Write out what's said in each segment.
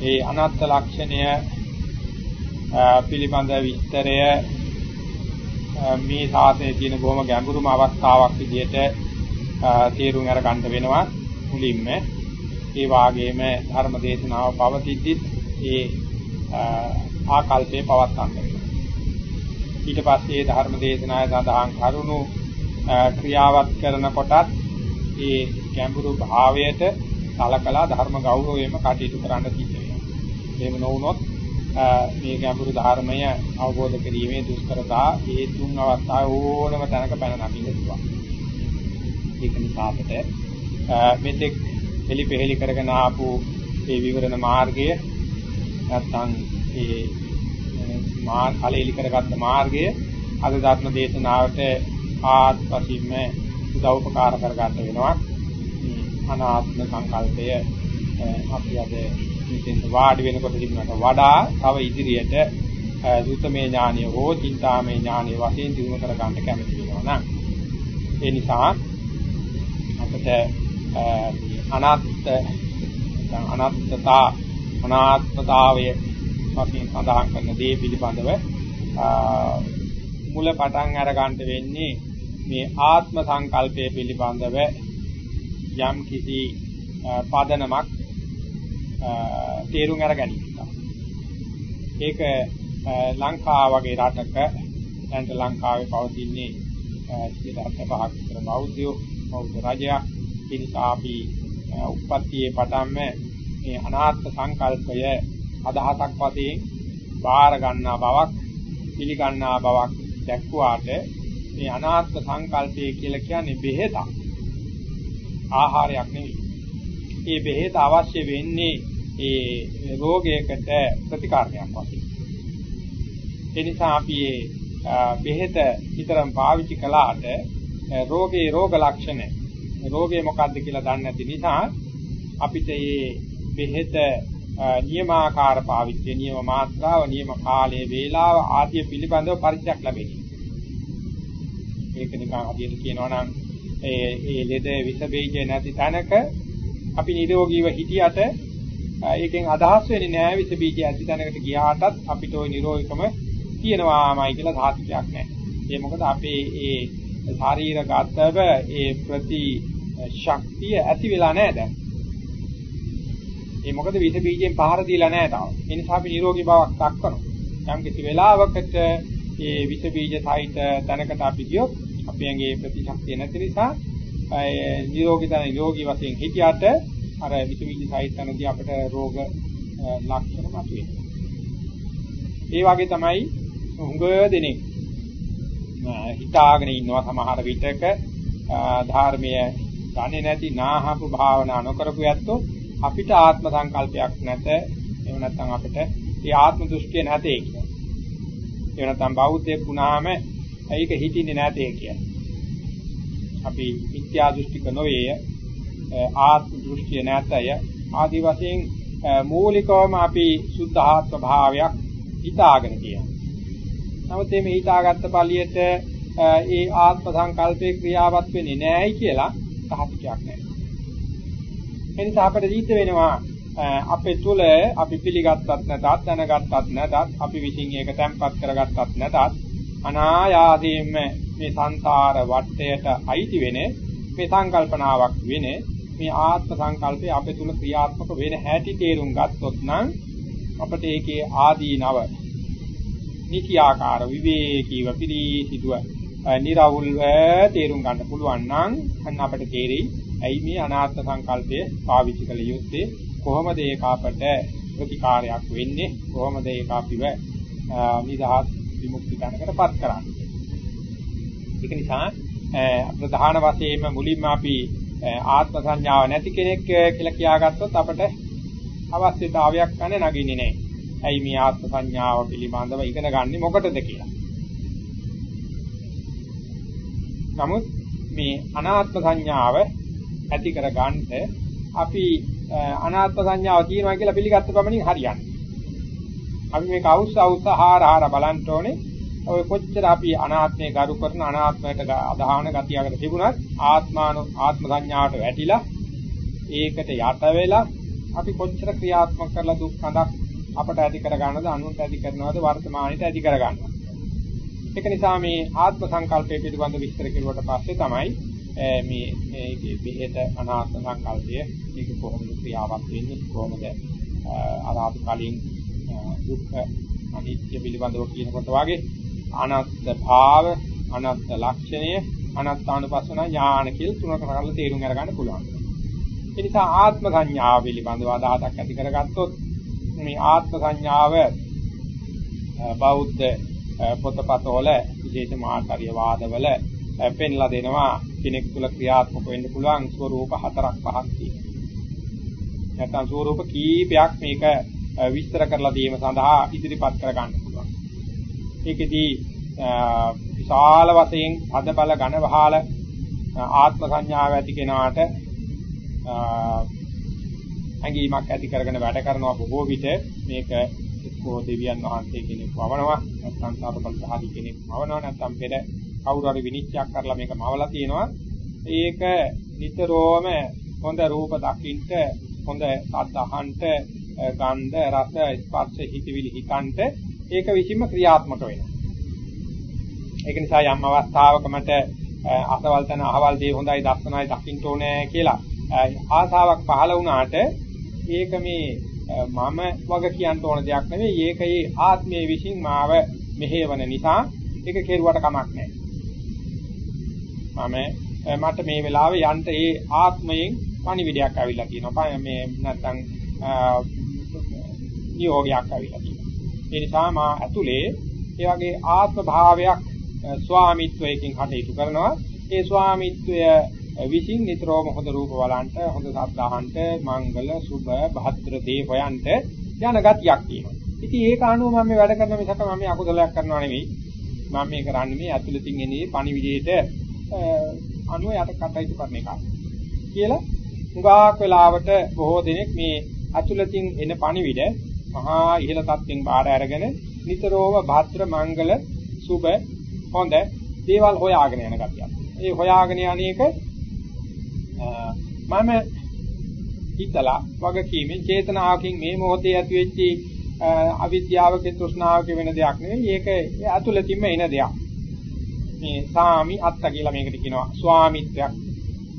ඒ අනාත්ම ලක්ෂණය පිළිබඳ විස්තරය මේ සාසනයේ තියෙන බොහොම ගැඹුරුම අවස්ථාවක් විදිහට තේරුම් අරගන්න වෙනවා මුලින්ම ඒ වාගේම ධර්ම දේශනාව පවතිද්දිත් ඒ ආකල්පේ පවත්වන්න වෙනවා ඊට පස්සේ ධර්ම දේශනාවේ සඳහන් කරුණු ක්‍රියාවත් කරන කොටත් ඒ ගැඹුරු භාවයට සලකලා ධර්ම ගෞරවයෙන්ම කටයුතු කරන්න සිද්ධ වෙනවා. එහෙම නොවුනොත් මේ ගැඹුරු ධර්මය අවබෝධ කිරීමේ දුෂ්කරතා ඒ තුන් අවස්ථාවේ ඕනම තැනක පැන නගින්න පුළුවන්. ඒක නිසා අපිට මෙතෙක් එලිපෙහෙලි කරගෙන ආපු මේ විවරණ මාර්ගය නැත්තම් ඒ මා කලෙලි කරගත්ත මාර්ගය අද ධර්ම දේශනාවට ආත්පසින්ම උදව්පකාර කරගන්න වෙනවා. අනාත්ම සංකල්පය අපි අද මෙතෙන් වාඩි වෙනකොට තිබුණාට වඩා තව ඉදිරියට සුතමේ ඥානිය හෝ චින්තාමේ ඥානිය වශයෙන් දිනු කර ගන්න කැමති වෙනවා නම්. ඒ නිසා අපිට අනාත්ත අනාත්තතා අනාත්මතාවය වශයෙන් සඳහන් කරන දේ පිළිබඳව මුල පටන් අර ගන්න වෙන්නේ මේ ආත්ම සංකල්පය පිළිබඳව යම් කිසි පදනමක් තේරුම් අරගනි. ඒක ලංකාව වගේ රටක දැන් ලංකාවේ පවතින්නේ 75ක් විතර බෞද්ධයෝ බෞද්ධ රජයක්. ඒ නිසා අපි උප්පත්තියේ පටන්ම මේ අනාත්ම සංකල්පය අදහසක් වශයෙන් බාර ගන්නා බවක් පිළිගන්නා බවක් දැක්ුවාට මේ අනාත්ම සංකල්පය කියලා කියන්නේ බෙහෙතක්. ආහාරයක් නෙවෙයි. මේ බෙහෙත අවශ්‍ය වෙන්නේ ඒ රෝගයකට ප්‍රතිකාරයක් වශයෙන්. ඒ නිසා අපි මේ බෙහෙත විතරක් පාවිච්චි කළාට රෝගේ රෝග ලක්ෂණ රෝගේ මොකක්ද කියලා දන්නේ නැති නිසා අපිට මේ බෙහෙත නියමාකාර පාවිච්චි නියම මාත්‍රාව නියම කාලය වේලාව ආදී පිළිබඳව පරිචයක් ලැබෙන්නේ. ඒක නිකන් හදියට කියනවා නම් ඒ ඒ ලෙඩ විස බීජ නැති තැනක අපි නිරෝගීව හිටියට ඒකෙන් අදහස් වෙන්නේ නෑ විස බීජ ඇති තැනකට ගියාටත් අපිට ওই නිරෝගීකම තියෙනවාමයි කියලා සාහිත්‍යයක් නැහැ. ඒ මොකද අපේ ඒ ශරීරගතව ඒ ප්‍රති ශක්තිය ඇති වෙලා නැහැ දැන්. ඒ මොකද විස බීජයෙන් පහර දීලා නැහැ තාම. ඒ නිසා අපි නිරෝගී බවක් දක්වනවා. යම් කිසි වෙලාවකට ඒ විස බීජ සහිත තැනකට අපි ගියොත් අපි ඇඟේ ප්‍රතිශක්තිය නැති නිසා නිරෝගී තන නිරෝගී වශයෙන් හිටියට අර විස බීජ සහිත තැනදී අපිට රෝග ලක්ෂණ මතුවෙනවා. ඒ වගේ තමයි හුඟ දෙනෙක් හිතාගෙන ඉන්නවා සමහර විටක ධර්මීය දන්නේ නැති නාහපු භාවනා නොකරපු ඇත්තෝ අපිට ආත්ම සංකල්පයක් නැත එහෙම නැත්නම් අපිට ඒ ආත්ම දෘෂ්ටිය නැතේ කියනවා. එහෙම නැත්නම් බෞද්ධයෙක් වුණාම ඒක හිතින්නේ නැතේ කියන්නේ. අපි මිත්‍යා දෘෂ්ටික නොවේ ආත්ම දෘෂ්ටිය නැතය ආදි වශයෙන් මූලිකවම අපි සුද්ධ ආත්ම භාවයක් හිතාගෙන කියනවා. නමුත් මේ හිතාගත්ත පළියට ඒ ආත්ම සංකල්පේ ක්‍රියාවත් වෙන්නේ නැහැයි කියලා සාහිත්‍යයක් නැහැ. එනිසා අපිට දීත වෙනවා අපේ තුල අපි පිළිගත්තත් නැතත් දැනගත්තත් නැතත් අපි විසින් ඒක තැම්පත් කරගත්තත් නැතත් අනායාසයෙන්ම මේ සංසාර වටයට අයිති වෙන මේ සංකල්පනාවක් වෙන මේ ආත්ම සංකල්පය අපේ තුල ක්‍රියාත්මක වෙන හැටි තේරුම් ගත්තොත් නම් අපිට ඒකේ ආදීනව නිකියාකාර විවේකීව පිළිසිදුව නිරවුල්ව තේරුම් ගන්න පුළුවන් නම් අන්න අපිට තේරෙයි. ඇයි මේ අනාත්ම සංකල්පය පාවිච්චි කළ යුත්තේ? කොහොමද ඒක අපට ප්‍රතිකාරයක් වෙන්නේ? කොහොමද ඒක අපිව නිදහස් විමුක්ති තැනකටපත් කරන්නේ? ඒක නිසා ප්‍රධාන වශයෙන්ම මුලින්ම අපි ආත්ම සංඥාව නැති කෙනෙක් කියලා කියාගත්තොත් අපට අවශ්‍යතාවයක් නැහැ නගින්නේ නැහැ. ඇයි මේ ආත්ම සංඥාව පිළිබඳව ඉගෙන ගන්න මොකටද කියලා. නමුත් මේ අනාත්ම සංඥාව ඇති කර ගන්නට අපි අනාත්ම සංඥාව තියෙනවා කියලා පිළිගත්ත පමණින් හරියන්නේ. අපි මේක අවුස්ස අවුස්ස හාර හාර බලන්න ඕනේ. ඔය කොච්චර අපි අනාත්මය ගරු කරන අනාත්මයට අදහාන ගතියකට තිබුණත් ආත්මාන ආත්ම සංඥාවට වැටිලා ඒකට යට වෙලා අපි කොච්චර ක්‍රියාත්මක කරලා දුක් හඳක් අපට ඇති කර ගන්නවද අනුන්ට ඇති කරනවද වර්තමානයේට ඇති කර ගන්නවද ඒක නිසා මේ ආත්ම සංකල්පය පිළිබඳ විස්තර කෙරුවට පස්සේ තමයි මේ මේ බෙහෙත අනාත්ම සංකල්පය ඒක කොහොමද ක්‍රියාවක් වෙන්නේ කොහොමද අර අපි කලින් දුක්ඛ අනිත්‍ය පිළිබඳව කියනකොට වාගේ අනාත්ම භාව අනාත්ම ලක්ෂණය අනාත්මානුපස්සන ඥාන කියලා තුනකට කරලා තේරුම් අරගන්න පුළුවන්. ඒ නිසා ආත්ම සංඥාව පිළිබඳව අදහසක් ඇති කරගත්තොත් මේ ආත්ම සංඥාව බෞද්ධ පොතපතවල විශේෂ මාතරිය වාදවල පෙන්ලා දෙනවා කෙනෙක් තුල ක්‍රියාත්මක වෙන්න පුළුවන් ස්වરૂප හතරක් පහක් තියෙනවා. නැත්නම් ස්වરૂප කීපයක් මේක විස්තර කරලා දීම සඳහා ඉදිරිපත් කර ගන්න පුළුවන්. ඒකෙදී විශාල වශයෙන් අද බල ඝන වහල ආත්ම සංඥාව ඇති කෙනාට ඇඟීමක් ඇති කරගෙන වැඩ කරනවා බොහෝ විට. මේක එක්කෝ දෙවියන් වහන්සේ කෙනෙක් වවනවා නැත්නම් සාපකල්පහදී කෙනෙක් වවනවා නැත්නම් පෙර කවුරු හරි විනිශ්චයක් කරලා මේක මවලා තියෙනවා. ඒක නිතරම හොඳ රූප දකින්න හොඳ ශබ්ද අහන්න ගන්ධ රස ස්පර්ශ හිතවිලි හිතන්ට ඒක විසින්ම ක්‍රියාත්මක වෙනවා. ඒක නිසා යම් අවස්ථාවක මට අසවල් තන අහවල් දේ හොඳයි දස්සනයි දකින්න ඕනේ කියලා ආසාවක් පහළ වුණාට ඒක මේ මම වග කියන්න ඕන දෙයක් නෙවෙයි. ඒකේ ආත්මයේ විසින් මාව මෙහෙවන නිසා ඒක කෙරුවට කමක් නැහැ. මම මට මේ වෙලාවේ යන්න ඒ ආත්මයෙන් පණිවිඩයක් ඇවිල්ලා තියෙනවා. මේ නැත්තම් නියෝගයක් ඇවිල්ලා තියෙනවා ඒ නිසා මා ඇතුලේ ඒ වගේ ආත්ම භාවයක් ස්වාමිත්වයකින් කටයුතු කරනවා ඒ ස්වාමිත්වය විසින් නිතරම හොඳ රූප බලන්ට හොඳ ශබ්ද අහන්න මංගල සුභ භද්‍ර දේ හොයන්ට යන ගතියක් තියෙනවා. ඉතින් ඒක අනුව මම මේ වැඩ කරන මිසක මම මේ අකුසලයක් කරනවා නෙවෙයි. මම මේ කරන්නේ මේ ඇතුළතින් එන්නේ පණිවිඩයට අනුව යට කටයුතු කරන එක. කියලා හුඟක් වෙලාවට බොහෝ දෙනෙක් මේ ඇතුළතින් එන පණිවිඩ මහා ඉහළ තත්ත්වෙන් බාර අරගෙන නිතරම භද්‍ර මංගල සුභ හොඳ දේවල් හොයාගෙන යන ගතියක්. ඒ හොයාගෙන යන්නේක මම හිතලා වගකීමෙන් චේතනාවකින් මේ මොහොතේ ඇති වෙච්ච අවිද්‍යාවක තෘෂ්ණාවක වෙන දෙයක් නෙවෙයි. ඒක ඇතුළතින්ම එන දෙයක්. මේ සාමි අත්ත කියලා මේකට කියනවා. ස්වාමිත්වයක්.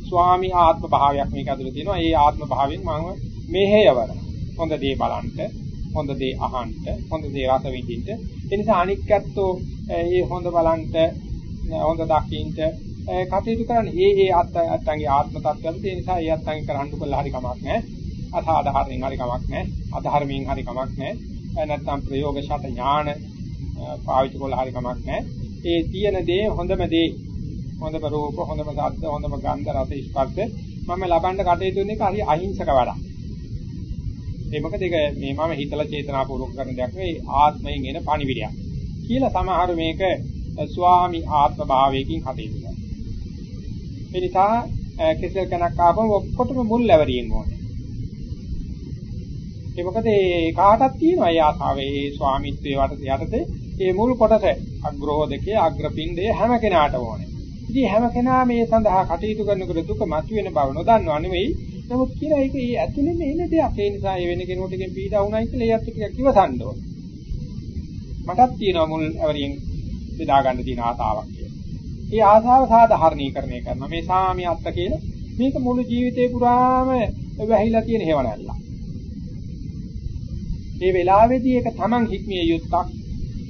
ස්වාමි ආත්ම භාවයක් මේක ඇතුළේ තියෙනවා. ඒ ආත්ම භාවයෙන් මම මෙහෙයවර. හොඳ දේ බලන්න, හොඳ දේ අහන්න, හොඳ දේ රස විඳින්න. ඒ නිසා අනික්කත්තෝ මේ හොඳ බලන්න, හොඳ දකින්න කටයුතු කරන්නේ ඒ ඒ අත් අත්ංගේ ආත්ම tattවලට ඒ නිසා ඒ අත්ංගේ කරන්න කළා හරි කමක් නැහැ. අසාධාරණෙන් හරි කමක් නැහැ. අධර්මයෙන් හරි කමක් නැහැ. නැත්නම් ප්‍රයෝග ශත ඥාන පාවිච්චි කළා හරි කමක් නැහැ. ඒ තියෙන දේ හොඳම දේ. හොඳම රූප හොඳම ශබ්ද හොඳම ගන්ධ රස ස්පර්ශ මම ලබන්න කටයුතු කරන එක හරි අහිංසක වැඩක්. ඒ මොකද ඒක මේ මම හිතලා චේතනාපූර්වක කරන දෙයක් නෙවෙයි ආත්මයෙන් එන පණිවිඩයක් කියලා සමහර මේක ස්වාමි ආත්ම භාවයකින් කටයුතු කරනවා ඒ නිසා කෙසෙල් කනක් ආපම ඔක්කොටම මුල් ලැබරියෙන් ඕනේ. ඒ මොකද ඒ කාටත් තියෙනවා ඒ ආසාවේ ඒ ස්වාමිත්වයේ යටතේ ඒ මුල් කොටස අග්‍රෝධකයේ අග්‍රපිණ්ඩයේ හැම කෙනාට ඕනේ. ඉතින් හැම කෙනා මේ සඳහා කටයුතු කරනකොට දුක මතුවෙන බව නොදන්නව නෙවෙයි. නමුත් කියලා ඒක ඒ ඇතුළේම එන දෙයක්. ඒ නිසා ඒ වෙන කෙනෙකුටකින් පීඩා වුණයි කියලා ඒ අත් ටිකක් ඉවසන්න ඕනේ. මටත් තියෙනවා මුල් අවරියෙන් බෙදා ගන්න තියෙන ආසාවක්. ඒ ආසාව සාධාරණීකරණය කරනවා. මේ සාමි අත්ත කියලා මේක මුළු ජීවිතේ පුරාම වැහිලා තියෙන හේවණල්ල. මේ වෙලාවේදී ඒක Taman හික්මිය යුත්තක්.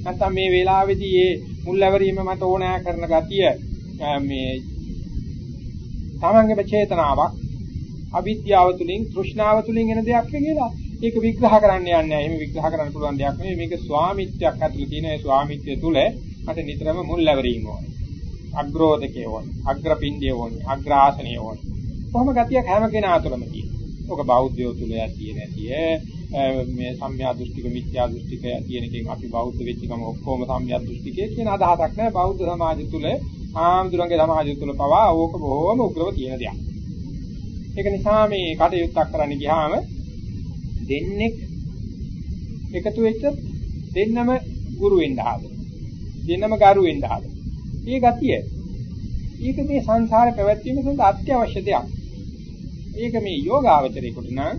නැත්නම් මේ වෙලාවේදී මේ මුල්වැරීම මත ඕනෑ කරන ගතිය මේ Tamanගේ චේතනාවක් අවිද්‍යාව තුලින් තෘෂ්ණාව තුලින් එන දෙයක් කියලා ඒක විග්‍රහ කරන්න යන්නේ නැහැ. එහෙම විග්‍රහ කරන්න පුළුවන් දෙයක් නෙවෙයි. මේක ස්වාමිත්වයක් ඇතුළේ තියෙන ඒ ස්වාමිත්වය තුල මට නිතරම මුල්වැරීම ඕනේ. අග්‍රෝදකේ ඕනේ, අග්‍රපිණ්ඩේ ඕනේ, අග්‍රාසනේ ඕනේ. කොහොම ගතියක් හැම කෙනා තුළම තියෙනවා. ඔක බෞද්ධයෝ තුල ඇති නැතිය මේ සම්‍යා දෘෂ්ටික මිත්‍යා දෘෂ්ටික තියෙන එකෙන් අපි බෞද්ධ වෙච්ච ගම ඔක්කොම සම්‍යා දෘෂ්ටිකේ කියන අදහසක් නැහැ. බෞද්ධ සමාජය තුල ආම්දුරංගේ සමාජය තුල පවා ඕක බොහොම උග්‍රව තියෙන දෙයක්. ඒක නිසා මේ කටයුත්තක් කරන්න ගියාම දෙන්නෙක් එකතු වෙච්ච දෙන්නම ගුරු වෙන්න ආද. දෙන්නම ගරු වෙන්න ආද. ඒ ගතිය. ඒක මේ සංසාරේ පැවැත්වීම සඳහා අත්‍යවශ්‍ය දෙයක්. ඒක මේ යෝගාවචරයකට නම්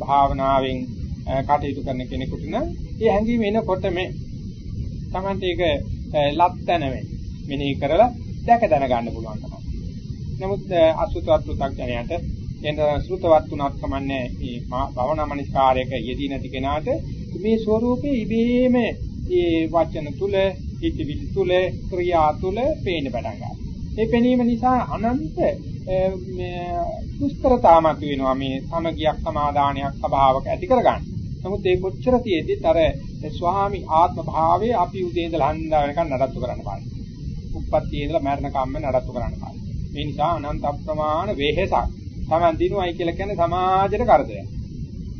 භාවනාවෙන් කටයුතු කරන කෙනෙකුට නම් ඒ හැඟීම එනකොටම Tamante ඒක ලත්තන වෙයි. මෙනෙහි කරලා දැක දැන ගන්න පුළුවන් තමයි. නමුත් අසුතවත් පු탁ඥයට එන සෘතවත් තුනක් කමන්නේ මේ භවනා මනස්කාරයක යෙදී නැති කෙනාට මේ ස්වરૂපේ ඉබේම මේ වචන තුල, හිතවිලි තුල, ක්‍රියා තුල පේන්න පටන් ගන්නවා. ඒ පෙනීම නිසා අනන්ත දුෂ්කරතාවක් වෙනවා මේ සමගියක් සමාදානයක් අභාවක ඇති කරගන්න. නමුත් ඒ කොච්චර තියෙද්දිත් අර ස්වාමි ආත්ම භාවයේ අපි උදේ ඉඳලා හන්දා වෙනකන් නඩත්තු කරන්න පායි. උප්පත්තියේ ඉඳලා මරණ කම්ම නඩත්තු කරන්න පායි. මේ නිසා අනන්ත අප්‍රමාණ වෙහෙසක්. Taman දිනුවයි කියලා කියන්නේ සමාජයට කරදරයක්.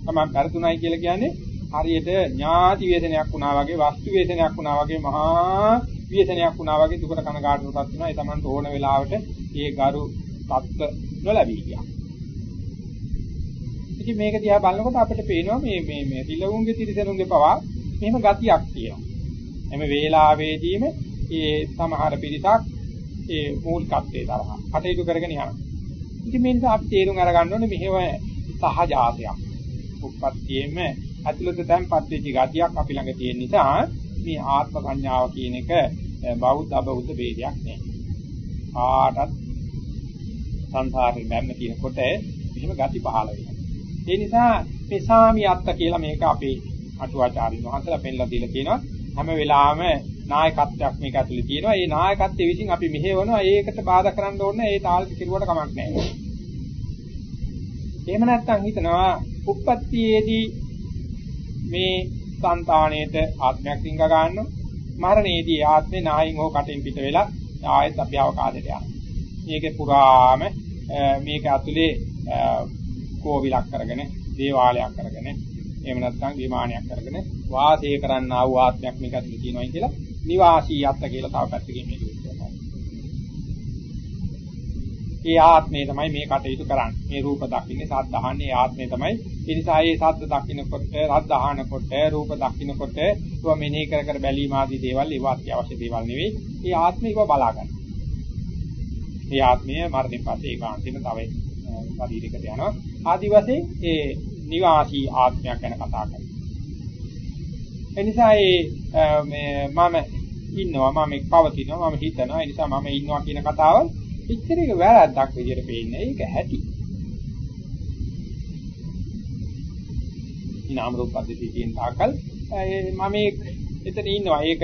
Taman පෙරතුණයි කියලා කියන්නේ හරියට ඥාති වේදනයක් වුණා වගේ වස්තු වේදනයක් වුණා වගේ මහා වේදනයක් වුණා වගේ දුකට කනගාටුවටපත් වෙනවා. ඒ Taman ඕන වෙලාවට ඒ ගරු තත්ත්ව නොලැබී ගියා. ඉතින් මේක දිහා බලනකොට අපිට පේනවා මේ මේ මේ රිලවුන්ගේ තිරසනුන්ගේ පවා මෙහෙම ගතියක් තියෙනවා. එමෙ වේලාවේදීම ඒ සමහර පිරිසක් ඒ මූලිකත්වයේ තරහ කටයුතු කරගෙන යනවා. ඉතින් මේ නිසා අපි තේරුම් අරගන්න ඕනේ මෙහෙම සහජාතයක්. උප්පත්තියෙම ඇතුළත තැන්පත් වෙච්ච ගතියක් අපි ළඟ තියෙන නිසා මේ ආත්ම සංඥාව කියන එක බෞද්ධ අබෞද්ධ ભેදයක් නෑ. ආටත් සංසාරේ බැන්න කියනකොට මෙහෙම ගති පහළ වෙනවා. ඒ නිසා මේ සාමියත්ත කියලා මේක අපේ අටුවාචාරින් වහන්සේලා පෙන්ලා දීලා තියෙනවා. හැම වෙලාවෙම නායකත්වයක් මේක ඇතුලේ තියෙනවා. ඒ නායකත්වයේ විසින් අපි මෙහෙවනවා. ඒකට බාධා කරන්න ඕනේ. ඒ තාලෙට කෙරුවට කමක් නැහැ. එහෙම නැත්නම් හිතනවා උප්පත්තියේදී මේ సంతාණයට ආත්මයක් රිංග ගන්නවා. මරණයේදී ආත්මේ නායින් හෝ කටින් පිට වෙලා ආයෙත් අභ්‍යවකාශයට යනවා. මේකේ පුරාම මේක ඇතුලේ කෝවිලක් කරගෙන දේවාලයක් කරගෙන එහෙම නැත්නම් විමානයක් කරගෙන වාසය කරන්නා වූ ආත්මයක් මේක ඇතුලේ තියෙනවායි කියලා නිවාසී යත්ත කියලා තව පැත්තකින් මේක විස්තරයි. ඒ ආත්මය තමයි මේ කටයුතු කරන්නේ. මේ රූප දකින්නේ සද්ද අහන්නේ ආත්මය තමයි. ඒ නිසා මේ සද්ද දකින්නකොට, රද්ද අහනකොට, රූප දකින්නකොට ඒවා මෙනෙහි කර කර බැලීම ආදී දේවල් ඒවා අත්‍යවශ්‍ය දේවල් නෙවෙයි. ඒ ආත්මය ඒවා බලා ගන්න. ඒ ආත්මය මරණින් පස්සේ ඒකාන්තයෙන්ම තව ශරීරයකට යනවා. ආදි වශයෙන් ඒ නිවාසී ආත්මයක් ගැන කතා කරනවා. එනිසා මේ මම ඉන්නවා මම පවතිනවා මම හිතනවා ඒ නිසා මම ඉන්නවා කියන කතාව එච්චර එක වැරද්දක් විදිහට පේන්නේ ඒක ඇති. නාම රූප පද්ධතිය කියන තාකල් මම එතන ඉන්නවා ඒක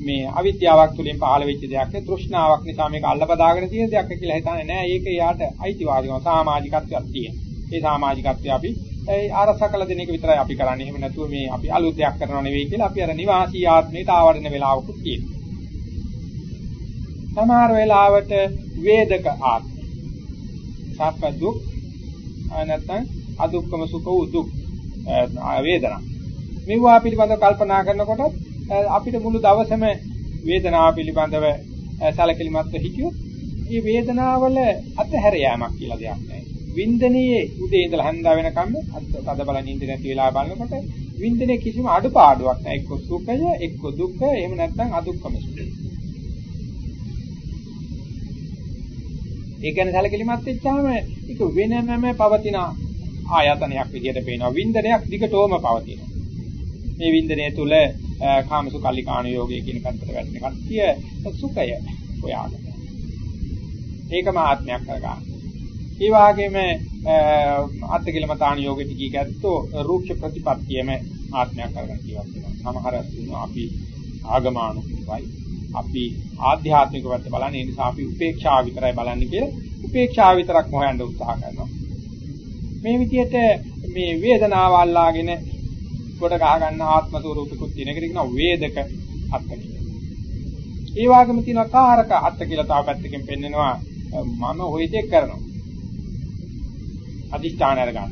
මේ අවිද්‍යාවක් තුළින් පහළ වෙච්ච දෙයක් නේ තෘෂ්ණාවක් නිසා මේක අල්ලපදාගෙන තියෙන දෙයක් කියලා හිතන්නේ නෑ ඒක යාට අයිතිවාදිකම සමාජිකත්වයක් තියෙන. ඒ සමාජිකත්වය අපි ඒ ආරක්ෂා කළ දෙන එක විතරයි අපි කරන්නේ. එහෙම නැතුව මේ අපි අලුත් දෙයක් කරනව නෙවෙයි කියලා අපි අර නිවාසී ආත්මයට ආවරණ වෙලාවකුත් තියෙනවා. සමහර වෙලාවට වේදක ආත්ම. සැප දුක් නැත්නම් අදුක්කම සුඛ උදුක් වේදනා. මේවා පිළිබඳව කල්පනා කරනකොට අපිට මුළු දවසම වේදනාව පිළිබඳව සැලකිලිමත්ව හිටියොත් මේ වේදනාවල අතහැර යාමක් කියලා දෙයක් නැහැ. වින්දනයේ උදේ ඉඳලා හැන්දා වෙනකම් අද බල නිින්ද නැති වෙලා බලනකොට වින්දනයේ කිසිම අඩුපාඩුවක් නැහැ. එක්ක සුඛය, එක්ක දුක්ඛ, එහෙම නැත්නම් අදුක්කම සුඛය. ඒ කියන්නේ සැලකිලිමත් වෙච්චාම ඒක වෙනමම පවතින ආයතනයක් විදිහට පේනවා. වින්දනයක් දිගටම පවතිනවා. මේ වින්දනය තුල කාමසුකල්ලිකාණ යෝගය කියන පැත්තට වැටෙන කට්ටිය සුඛය හොයාගෙන. ඒකම ආත්මයක් කරගන්න. ඒ වගේම අත්තිකලම තාන යෝගෙති කිය ගැත්තෝ රූක්ෂ ප්‍රතිපත්තියම ආත්මයක් කරගෙන ජීවත් වෙනවා. සමහර අපි ආගමානුකූලයි. අපි ආධ්‍යාත්මික පැත්ත බලන්නේ ඒ නිසා අපි උපේක්ෂාව විතරයි බලන්නේ කියලා උපේක්ෂාව විතරක් හොයන්න උත්සාහ කරනවා. මේ විදිහට මේ වේදනාව අල්ලාගෙන කොට ගහ ගන්න ආත්ම ස්වરૂපිකුත් තියෙන එකට කියනවා වේදක අත්ත කියලා. ඒ වගේම තියෙනවා කාරක අත්ත කියලා තව පැත්තකින් පෙන්නනවා මම හොයදේ කරනවා. අදිෂ්ඨාන අරගන්න.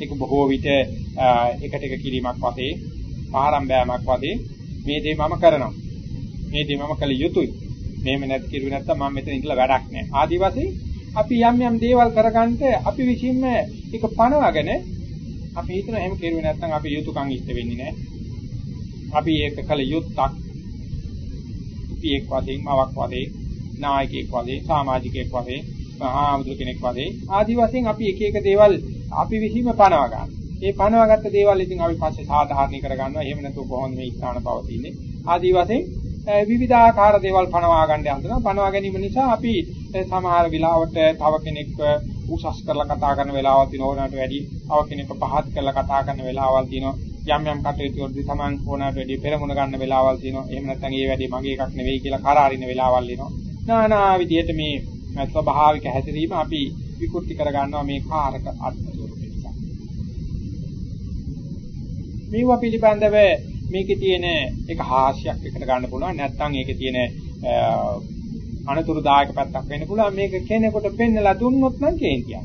ඒක බොහෝ විට එකට එක කිරීමක් වශයෙන් ආරම්භයක් වශයෙන් මේ දේ මම කරනවා. මේ දේ මම කළ යුතුයි. මේව නැත් කිරුවේ නැත්තම් මම මෙතන ඉඳලා වැඩක් නැහැ. ආදි වශයෙන් අපි යම් යම් දේවල් කරගන්න අපි විසින්ම ඒක පනවගෙන අපි හිතන එහෙම කෙරුවේ නැත්නම් අපි යුතුයකම් ඉෂ්ට වෙන්නේ නැහැ. අපි ඒක කළ යුත්තක්. පියෙක් වශයෙන්, මවක් වශයෙන්, නායකයෙක් වශයෙන්, සමාජිකයෙක් වශයෙන්, මහාමුදුර කෙනෙක් වශයෙන් ආදි වශයෙන් අපි එක එක දේවල් අපි විහිම පනවා ගන්න. මේ පනවාගත්ත දේවල් ඉතින් අපි පස්සේ සාධාරණී කර ගන්නවා. එහෙම නැතුව කොහොමද මේ ස්ථාන පවතින්නේ? ආදී වශයෙන් විවිධාකාර දේවල් පනවා ගන්න යනවා. පනවා ගැනීම නිසා අපි සමහර වෙලාවට තව කෙනෙක්ව උසස් කරලා කතා කරන වෙලාවල් තියෙනවා ඕනකට වැඩි තව කෙනෙක්ව පහත් කරලා කතා කරන වෙලාවල් තියෙනවා. යම් යම් කටයුතු වලදී Taman ඕනකට වැඩි පෙරමුණ ගන්න වෙලාවල් තියෙනවා. එහෙම නැත්නම් ඒ වැඩි මගේ එකක් නෙවෙයි කියලා කරාරින වෙලාවල් එනවා. නානා විදියට මේ ස්වභාවික හැසිරීම අපි විකෘති කර ගන්නවා මේ කාරක අර්ථ ස්වරූපේ නිසා. මේවා පිළිබඳව මේකේ තියෙන එක හාස්‍යයක් එකට ගන්න පුළුවන් නැත්නම් ඒකේ තියෙන අනතුරුදායක පැත්තක් වෙන්න පුළුවන් මේක කෙනෙකුට පෙන්නලා දුන්නොත් නම් කේන්තියක්.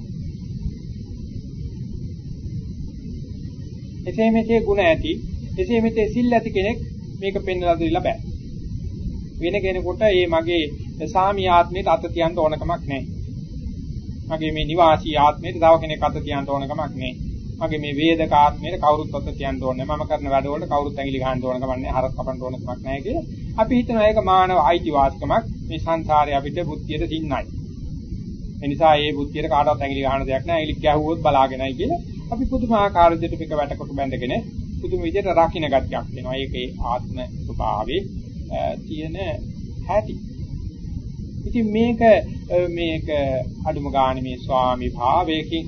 එසේ මෙසේ ಗುಣ ඇති එසේ මෙසේ සිල් ඇති කෙනෙක් මේක පෙන්නලා දෙilla බෑ. වෙන කෙනෙකුට මේ මගේ සාමි ආත්මයට අත තියන්න ඕන කමක් නැහැ. මගේ මේ නිවාසී ආත්මයට තව කෙනෙක් අත තියන්න ඕන කමක් නැහැ. මගේ මේ වේදක ආත්මයට කවුරුත් අත තියන්න ඕනේ නැහැ. මම කරන වැඩවලට කවුරුත් ඇඟිලි ගහන්න ඕන කමක් නැහැ. හරක් කපන්න ඕන කමක් නැහැ කියලා. අපි හිතනවා ඒක මානව අයිතිවාසිකමක්. මේ සංසාරේ අපිට බුද්ධියට සින්නයි. ඒ නිසා මේ බුද්ධියට කාටවත් ඇඟිලි ගහන දෙයක් නැහැ. ඇඟිලි ගැහුවොත් බලාගෙනයි කියලා අපි පුදුමාකාර විදිහට මේක වැටකොට බැඳගෙන පුදුම විදිහට රකින්න ගතියක් වෙනවා. ඒකේ ආත්ම ස්වභාවයේ තියෙන හැටි. ඉතින් මේක මේක අඩුම ගානේ මේ ස්වාමි භාවයකින්,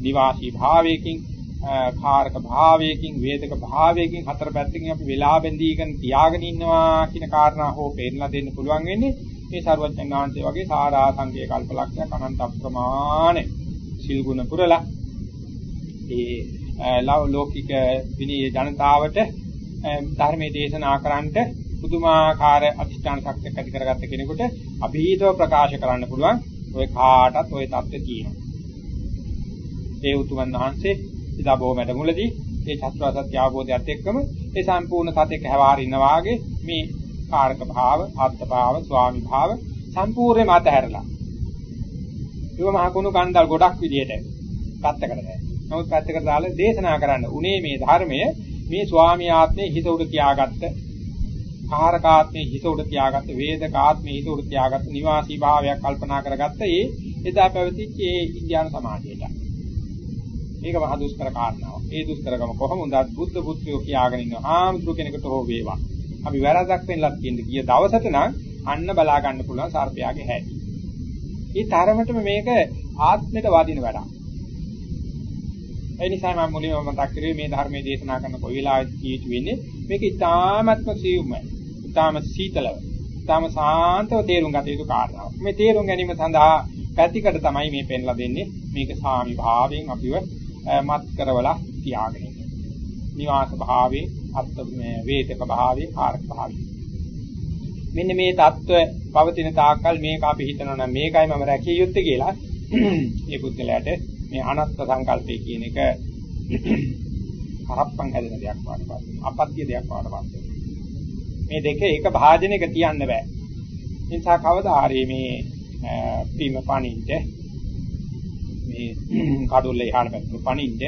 නිවාසී භාවයකින්, කාරක භාවයකින්, වේදක භාවයකින් හතර පැත්තකින් අපි වෙලා බැඳීගෙන තියාගෙන ඉන්නවා කියන කාරණා හෝ පේන්නලා දෙන්න පුළුවන් වෙන්නේ මේ සරුවචනාංශය වගේ සාරා සංකේ කල්පලක්ෂයක් අනන්ත අප්‍රමාණ සිල් ගුණ පුරලා. ඒ ලෞකික විනී ජනතාවට ධර්මයේ දේශනා කරන්නට පුදුමාකාර අධිෂ්ඨාන ශක්තියක් ඇති කරගත්ත කෙනෙකුට અભීතව ප්‍රකාශ කරන්න පුළුවන් ඔය කාටත් ඔය தත්ත්වය තියෙනවා. ඒ උතුමන් වහන්සේ ඉදා බොහෝ වැඩමුළුදී ඒ චතුරාර්ය සත්‍ය අවබෝධයත් එක්කම ඒ සම්පූර්ණ සතෙක් හැවාරිනා වාගේ මේ කාර්ක භාව ආත්ත භාව ස්වාමි භාව සම්පූර්ණයෙන්ම අතහැරලා. ඒව මහ කුණු කන්දල් ගොඩක් විදියට පැත්තකට දැම්මා නමුත් පැත්තකට දාලා දේශනා කරන්න උනේ මේ ධර්මය මේ ස්වාමී ආත්මේ හිත උඩ තියාගත්ත කාරකාත්මේ හිත උඩ තියාගත්ත වේදකාත්මේ හිත උඩ තියාගත්ත නිවාසී භාවයක් කල්පනා කරගත්ත ඒ එදා පැවතිච්ච ඒ ඉන්දියානු සමාජයට මේක මහ දුෂ්කර කාරණාවක් ඒ දුෂ්කරකම කොහොමද බුද්ධ පුත්‍රයෝ කියාගෙන ඉන්න ආම්තු කෙනෙකුට හෝ වේවා අපි වැරද්දක් වෙන්නත් කියන ගිය දවසට නම් අන්න බලා ගන්න පුළුවන් සර්පයාගේ හැටි. ඒ තරමටම මේක ආත්මයට වදින වැඩක්. ඒ නිසා මම මුලින්ම මතක් කරේ මේ ධර්මයේ දේශනා කරන කොයි වෙලාවෙත් කීතු වෙන්නේ මේක ඉතාමත්ම සියුම්යි. ඉතාම සීතලව, ඉතාම සාන්තව තේරුම් ගත යුතු කාරණාවක්. මේ තේරුම් ගැනීම සඳහා පැතිකඩ තමයි මේ පෙන්ලා දෙන්නේ. මේක සාමි භාවයෙන් අපිව මත් කරවලා තියාගෙන ඉන්නේ. නිවාස භාවයේ අත් වේදක භාවයේ ආර්ථ භාවයේ. මෙන්න මේ தত্ত্ব පවතින තාක්කල් මේක අපි හිතනවා නම් මේකයි මම රැකිය යුත්තේ කියලා. මේ බුද්ධලයට මේ අනත්ත සංකල්පය කියන එක හරප්පන් හැදෙන දෙයක් වඩපත්. අපත්‍ය දෙයක් වඩපත්. මේ දෙක එක භාජනයක තියන්න බෑ. ඒ නිසා කවදා හරි මේ පීම පණින්ද මේ කඩොල්ල එහාට පැත්තට පණින්ද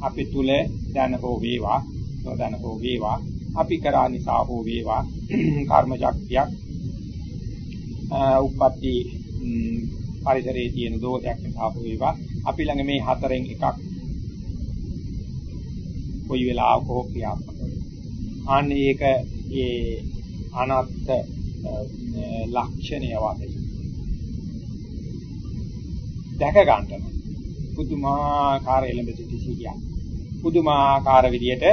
අපි තුල දැන හෝ වේවා නොදැන හෝ වේවා අපි කරා නිසා හෝ වේවා කර්ම ශක්තියක් උප්පත්ති පරිසරයේ තියෙන දෝෂයක් නිසා හෝ වේවා අපි ළඟ මේ හතරෙන් එකක් කොයි වෙලාවක හෝ ක්‍රියාත්මක අනේ ඒක ඒ අනත්ත් ලක්ෂණය වගේ. දැක ගන්න පුදුමාකාර එළඹ සිටි සිහියක්. පුදුමාකාර විදියට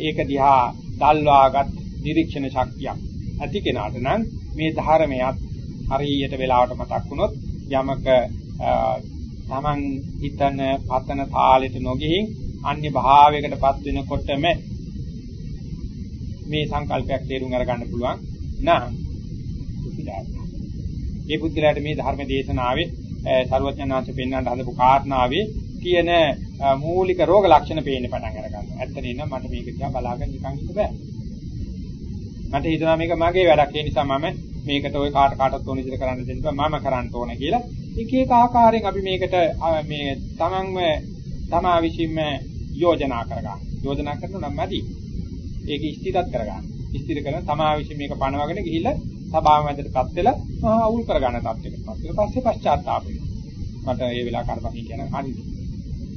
ඒක දිහා දල්වාගත් නිරීක්ෂණ ශක්තියක් ඇති කෙනාට නම් මේ ධර්මයක් හරියට වෙලාවට මතක් වුණොත් යමක Taman හිතන පතන තාලෙට නොගිහින් අන්‍ය භාවයකටපත් වෙනකොටම මේ සංකල්පයක් තේරුම් අරගන්න පුළුවන් නම් ඒ පුද්ගලයාට මේ ධර්ම දේශනාවේ සරුවඥාන්ත පෙන්වන්න හදපු කාරණාවේ කියන මූලික රෝග ලක්ෂණ පේන්න පටන් අර ගන්නවා. ඇත්තට නම් මට මේක දිහා බලාගෙන නිකන් ඉන්න බෑ. මට හිතනවා මේක මගේ වැඩක්. ඒ නිසා මම මේකට ওই කාට කාටත් ඕන විදිහට කරන්න දෙන්න බෑ. මම කරන්න ඕන කියලා එක එක ආකාරයෙන් අපි මේකට මේ තමන්ම තමා විසින්ම යෝජනා කරගන්න. යෝජනා කරනවා නම් ඇති. ඒක ස්ථිරත් කරගන්න. ස්ථිර කරන තමා විසින් මේක පනවගෙන ගිහිල්ලා සභාව මැදටපත් වෙලා මහා අවුල් කරගන්න තත්ත්වයකටපත් වෙලා පස්සේ පශ්චාත්තාප වෙනවා. මට ඒ වෙලාව කරපහින් කියන හරිද.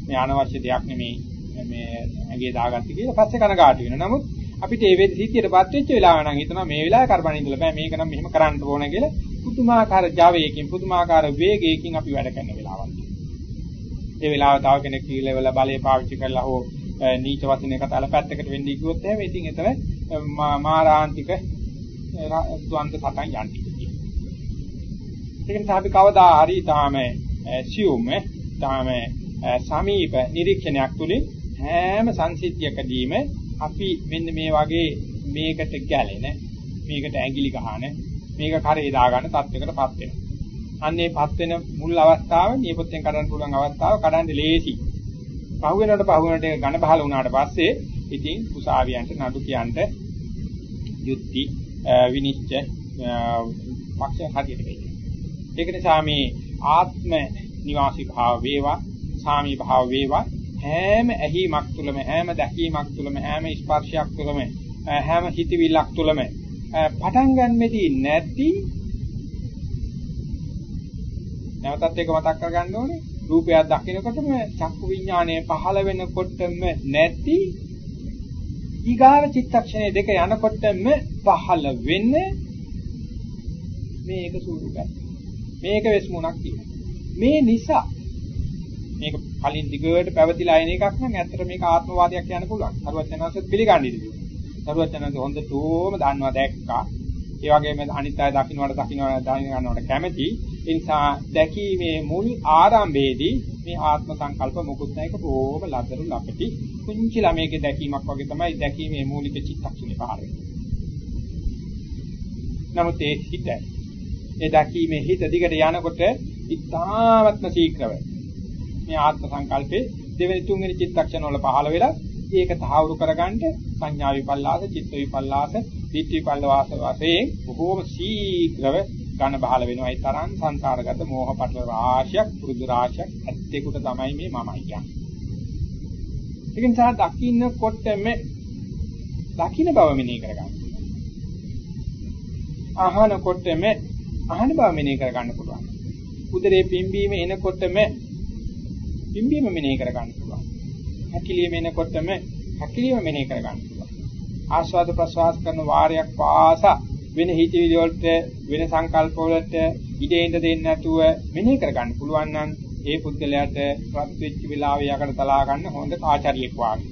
මේ අනවශ්‍ය දෙයක් නෙමේ මේ ඇඟේ දාගත්ත කියලා පස්සේ කනගාටු වෙනවා. නමුත් අපිට ඒ වෙද්දි සිද්ධියටපත් වෙච්ච වෙලාව නම් හිතනවා මේ වෙලාවේ කරබන් ඉඳලා බෑ මේක නම් මෙහෙම කරන්න ඕන කියලා පුදුමාකාර ජවයකින් පුදුමාකාර වේගයකින් අපි වැඩ කරන වෙලාවක්. ඒ වෙලාව තව කෙනෙක් කීලෙවල බලය පාවිච්චි කරලා හෝ නීච වචනේ කතාලා පැත්තකට වෙන්නේ කිව්වොත් එහෙම ඉතින් එතන මාරාන්තික ද්වන්ද සටන් යන්නේ. ඒක නිසා අපි කවදා හරි තාම සියුම් තාම සමීප නිරීක්ෂණයක් තුලින් හැම සංසිද්ධියකදීම අපි මෙන්න මේ වගේ මේකට ගැලෙන මේකට ඇඟිලි ගහන මේක කරේ දාගන්න තත්යකටපත් වෙනවා. අන්නේපත් වෙන මුල් අවස්ථාව නියපොත්තෙන් කඩන්න පුළුවන් අවස්ථාව කඩන්න ලේසි. පහු වෙනකොට පහු වෙනට ඝන බහල වුණාට පස්සේ ඉතින් කුසාවියන්ට නඩු කියන්ට යුක්ති විනිශ්චය පක්ෂ හදියට වෙයි. ඒක නිසා මේ ආත්ම නිවාසී භාව වේවා සාමි භාව වේවා හැම ඇහිමක් තුළම හැම දැකීමක් තුළම හැම ස්පර්ශයක් තුළම හැම හිතවිල්ලක් තුළම පටන් ගන්නෙදී නැති නැවතත් ඒක මතක් කරගන්න ඕනේ රූපයක් දකිනකොටම චක්කු විඥානය පහළ වෙනකොටම නැති ඊගාව චිත්තක්ෂණය දෙක යනකොටම පහළ වෙන මේක ස්වරූපයක් මේක වෙස්මුණක් කියනවා මේ නිසා මේක කලින් දිගට පැවතිලා එන එකක් නම් ඇත්තට මේක ආත්මවාදයක් කියන්න පුළුවන්. සරුවචනanse පිළිගන්න ඉදිරිය. සරුවචනanse හොඳටම දන්නවා දැක්කා. ඒ වගේම අනිත් අය දකින්නවට දකින්නවට දාගෙන ගන්නවට කැමැති. ඒ නිසා දැකීමේ මුල් ආරම්භයේදී මේ ආත්ම සංකල්ප මුකුත් නැයක බොහොම ලදරු ලපටි කුංචි ළමයේගේ දැකීමක් වගේ තමයි දැකීමේ මූලික චිත්තක්ෂණේ පාර නමුත් ඒ හිත ඒ දැකීමේ හිත දිගට යනකොට ඉතාමත්ම ශීඝ්‍රව මේ ආත්ම සංකල්පේ දෙවෙනි තුන්වෙනි චිත්තක්ෂණ වල පහළ වෙලා ඒක තහවුරු කරගන්න සංඥා විපල්ලාස, චිත්ත විපල්ලාස, දිට්ඨි විපල්ලාස වශයෙන් බොහෝම ශීඝ්‍රව ඝන බහල වෙනවා. ඒ තරම් සංසාරගත මෝහ පටල රාශියක්, පුරුදු රාශියක් ඇත්තෙකුට තමයි මේ මමයි කියන්නේ. ඒක නිසා දකින්නකොටම දකින්න බව මෙනෙහි කරගන්න. අහනකොටම අහන බව මෙනෙහි කරගන්න පුළුවන්. උදරේ පිම්බීම එනකොටම පිම්බීම මෙනෙහි කර ගන්න පුළුවන්. හැකිලිම එනකොටම හැකිලිම මෙනෙහි කර ගන්න පුළුවන්. ආස්වාද ප්‍රසවාස කරන වාරයක් පාසා වෙන හිතවිලි වලට වෙන සංකල්ප වලට ඉදෙන්න දෙන්නේ නැතුව මෙනෙහි කර ගන්න පුළුවන් නම් ඒ පුද්ගලයාට රත් වෙච්ච වෙලාවේ යකට තලා ගන්න හොඳ ආචාර්යෙක් වාගේ.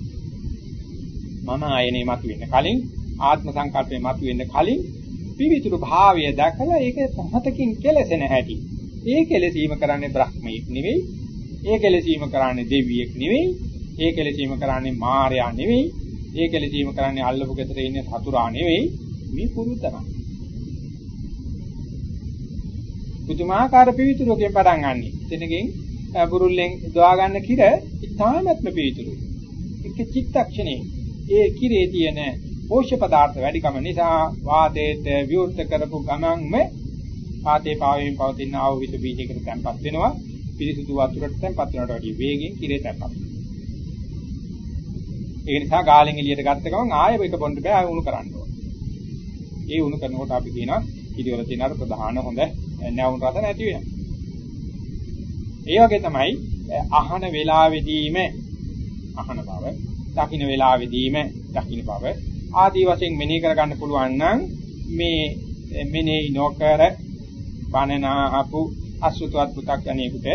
මම ආයනේ මතුවෙන්න කලින් ආත්ම සංකල්පේ මතුවෙන්න කලින් පිවිතුරු භාවය දැකලා ඒක පහතකින් කෙලසෙන හැටි. ඒ කෙලසීම කරන්නේ බ්‍රහ්මීක් නෙවෙයි ඒ කෙලසීම කරන්නේ දෙවියෙක් නෙවෙයි. ඒ කෙලසීම කරන්නේ මායя නෙවෙයි. ඒ කෙලසීම කරන්නේ අල්ලපු ගෙදර ඉන්න සතුරා නෙවෙයි. මේ පුරුද්දම. පුදුමාකාර පිවිතුරකින් පටන් ගන්නෙ. එතනකින් බුරුල්ලෙන් දවා ගන්න කිර ඉතාමත්ම පිවිතුරු. එක චිත්තක්ෂණේ ඒ කිරේ තියෙන පෝෂ්‍ය පදාර්ථ වැඩිකම නිසා වාතයට විවෘත කරපු ගමන්ම වාතේ පාවෙන් පවතින ආවවිත බීජයකට තැම්පත් වෙනවා. පිරිසිදු වතුරට තැම්පත් වෙනවට වැඩිය වේගෙන් කිරේ තැම්පත් වෙනවා. ඒ නිසා ගාලෙන් එළියට ගත්ත ගමන් ආයෙ ඒක බොන්න බෑ ආයෙ උණු කරන්න ඕන. ඒ උණු කරනකොට අපි කියනවා ඉතිවල තියෙන අර ප්‍රධාන හොඳ නැවුම් රස නැති වෙනවා. ඒ වගේ තමයි අහන වේලාවෙදීම අහන බව, දකින්න වේලාවෙදීම දකින්න බව ආදී වශයෙන් මෙනෙහි කරගන්න පුළුවන් නම් මේ මෙනෙහි නොකර බණනාහපු අසුතවත් පු탁 යන්නේකට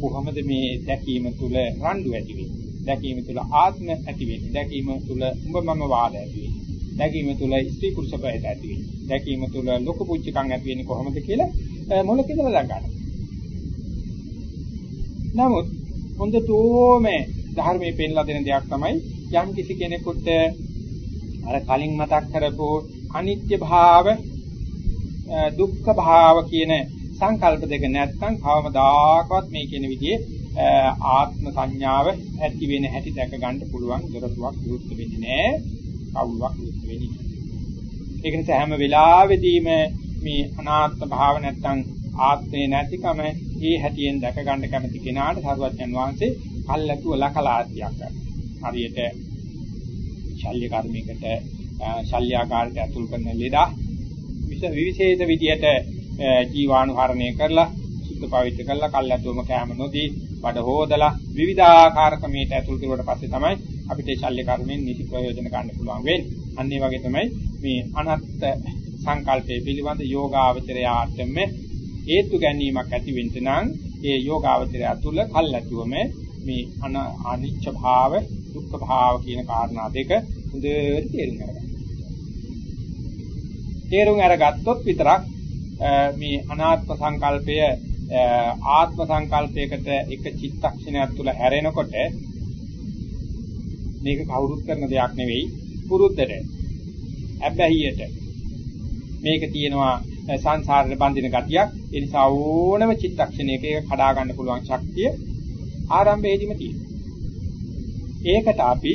කොහොමද මේ දැකීම තුල රණ්ඩු ඇති වෙන්නේ? දැකීම තුල ආත්ම ඇති වෙන්නේ. දැකීම තුල උඹ මම වාද ඇති වෙන්නේ. දැකීම තුල ස්ත්‍රී පුරුෂ භේද ඇති වෙන්නේ. දැකීම තුල ලොකු පුච්චකම් ඇති වෙන්නේ කොහොමද කියලා මොලක ඉඳලා ගන්න. නමුත් හොඳටම ධර්මයේ පෙන්ලා දෙන දෙයක් තමයි යම් කිසි කෙනෙකුට අර කලින් මතක් කරපු අනිත්‍ය භාව දුක්ඛ භාව කියන සංකල්ප දෙක නැත්නම් කවමදාකවත් මේ කියන විදිහේ ආත්ම සංඥාව ඇති වෙන හැටි දැක ගන්න පුළුවන් දොරටුවක් විවෘත වෙන්නේ නැහැ කවුලක් විවෘත වෙන්නේ නැහැ ඒක නිසා හැම වෙලාවෙදීම මේ අනාත්ම භාව නැත්නම් ආත්මේ නැතිකම ඒ හැටියෙන් දැක ගන්න කැමති කෙනාට සරුවච්චන් වහන්සේ කල්ැතුව ලකලාතියක් කරනවා හරියට ශල්‍ය කර්මයකට ශල්‍යාකාරයට අතුල් කරන ලෙඩා විශේෂ විදියට ජීවාණුහරණය කරලා සුද්ධ පවිත්‍ර කරලා කල්ැතුවම කැම නොදී බඩ හොදලා විවිධාකාර ක්‍රමයට ඇතුල් කරුවට පස්සේ තමයි අපිට ශල්‍ය කර්මෙන් නිසි ප්‍රයෝජන ගන්න පුළුවන් වෙන්නේ. අන්න ඒ වගේ තමයි මේ අනත්ත් සංකල්පයේ පිළිබඳ යෝගාවචරයාටම හේතු ගැනීමක් ඇති වෙන්න නම් ඒ යෝගාවචරය තුළ කල්ැතුවම මේ අනිච්ච භාව දුක්ඛ භාව කියන කාරණා දෙක හොඳට තේරුම් ගන්න. තේරුම් අරගත්තොත් විතරක් මේ අනාත්ම සංකල්පය ආත්ම සංකල්පයකට එක චිත්තක්ෂණයක් තුළ හැරෙනකොට මේක කවුරුත් කරන දෙයක් නෙවෙයි පුරුද්දට අබ්බැහියට මේක තියෙනවා සංසාරේ බඳින ගතියක් ඒ නිසා ඕනම චිත්තක්ෂණයක ඒක කඩා ගන්න පුළුවන් ශක්තිය ආරම්භයේදීම තියෙනවා ඒකට අපි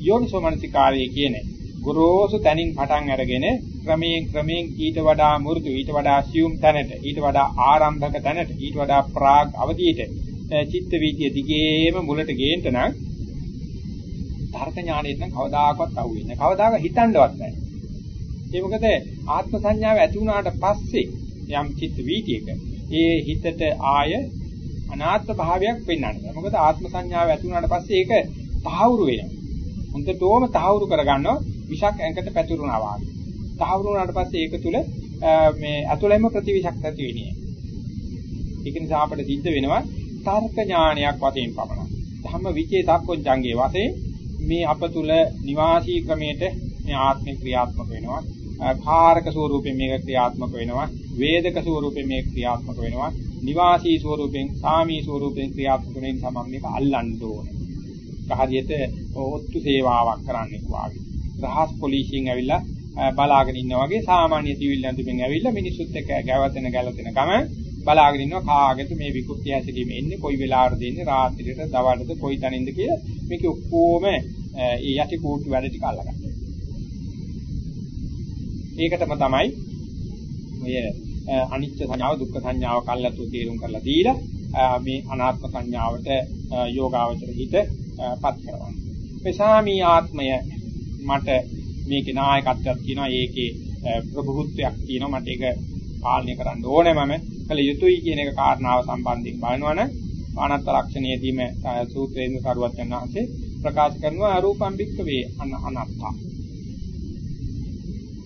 යෝනිසෝමනසිකාරයේ කියන්නේ ගොරෝසු තනින් පටන් අරගෙන ක්‍රමයෙන් ක්‍රමයෙන් ඊට වඩා මෘදු ඊට වඩා සියුම් තැනට ඊට වඩා ආරම්භක තැනට ඊට වඩා ප්‍රාග් අවධියට චිත්ත වීතිය දිගේම මුලට ගේන්න නම් තර්ක ඥාණයෙන් නම් කවදාකවත් අහුවෙන්නේ නැහැ. කවදාක හිතන්නවත් නැහැ. ඒ මොකද ආත්ම සංඥාව ඇති වුණාට පස්සේ යම් චිත්ත වීතියක ඒ හිතට ආය අනාත්ම භාවයක් පෙන්වන්න. මොකද ආත්ම සංඥාව ඇති වුණාට පස්සේ ඒක තහවුරු වෙනවා. හොඳටම තහවුරු කරගන්නවා විෂක් ඇඟට පැතුරුණා වගේ. තහවුරු වුණාට පස්සේ ඒක තුල මේ අතුලෙම ප්‍රතිවිෂක් ඇති වෙන්නේ. ඒක නිසා අපිට සිද්ධ වෙනවා තර්ක ඥානයක් වශයෙන් පමණයි. ධම්ම විචේ තක්කොච්ඡංගේ වශයෙන් මේ අප තුල නිවාසී ක්‍රමයට මේ ආත්මික ක්‍රියාත්මක වෙනවා. කාරක ස්වරූපයෙන් මේක ක්‍රියාත්මක වෙනවා. වේදක ස්වරූපයෙන් මේක ක්‍රියාත්මක වෙනවා. නිවාසී ස්වරූපයෙන් සාමී ස්වරූපයෙන් ක්‍රියාත්මක වෙන නිසා මම මේක අල්ලන්න ඕනේ. හරියට ඔත්තු සේවාවක් කරන්නෙක් වාගේ. රහස් පොලිසියෙන් ඇවිල්ලා බලාගෙන ඉන්නා වගේ සාමාන්‍ය සිවිල් ඇඳුමින් ඇවිල්ලා මිනිස්සුත් එක්ක ගැවතෙන ගැලතෙන ගම බලාගෙන ඉන්නවා කාගෙද මේ විකෘති හැසිරීම එන්නේ කොයි වෙලාවටද එන්නේ රාත්‍රියට දවල්ටද කොයි තැනින්ද කියලා මේක ඔක්කොම ඒ යටි කෝට්ටු වැඩ ටික අල්ලගන්න. ඒකටම තමයි ඔය අනිත්‍ය සංඥාව දුක්ඛ සංඥාව කල්ලාතු තේරුම් කරලා දීලා මේ අනාත්ම සංඥාවට යෝගාවචර හිත පත් කරවන්න. මේ සාමී ආත්මය මට මේකේ නායකත්වයක් තියෙනවා ඒකේ ප්‍රභූත්වයක් තියෙනවා. මට ඒක පාලනය කරන්න ඕනේ මම. කළ යුතුයි කියන එක කාරණාව සම්බන්ධයෙන් බලනවනම් ආනත්ත ලක්ෂණයේදීම සූත්‍රයෙන් කරුවත් යනවාසේ ප්‍රකාශ කරනවා අරූපම් බික්කවේ අනත්තා.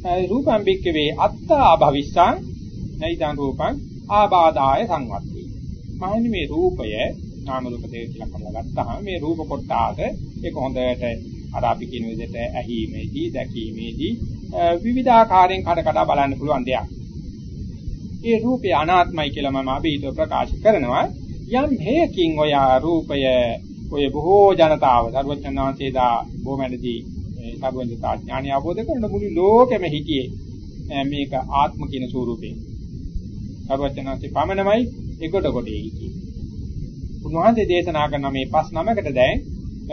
රූපම් බික්කවේ අත්තා භවිස්සං නයිදං රූපං ආබාදාය සංවත්ති මහනි මේ රූපය නාම රූප දෙක කියලා කරලා ගත්තාම මේ රූප කොටාද ඒක හොඳට අර අපි කියන විදිහට ඇහිීමේදී දැකීමේදී විවිධාකාරයෙන් කඩ කඩ බලන්න පුළුවන් දෙයක්. ඒ රූපය අනාත්මයි කියලා මම අභීතව ප්‍රකාශ කරනවා. යම් හේකින් ඔය රූපය ඔය බොහෝ ජනතාව සර්වඥාන්සේදා බොමැඩදී සර්වඥතා ඥානය අවබෝධ කරන මුළු ලෝකෙම හිටියේ මේක ආත්ම කියන ස්වරූපේ. සර්වඥාන්සේ පමණමයි එකොට කොටේ හිටියේ. උන්වහන්සේ දේශනා කරන මේ පස් නමකට දැන්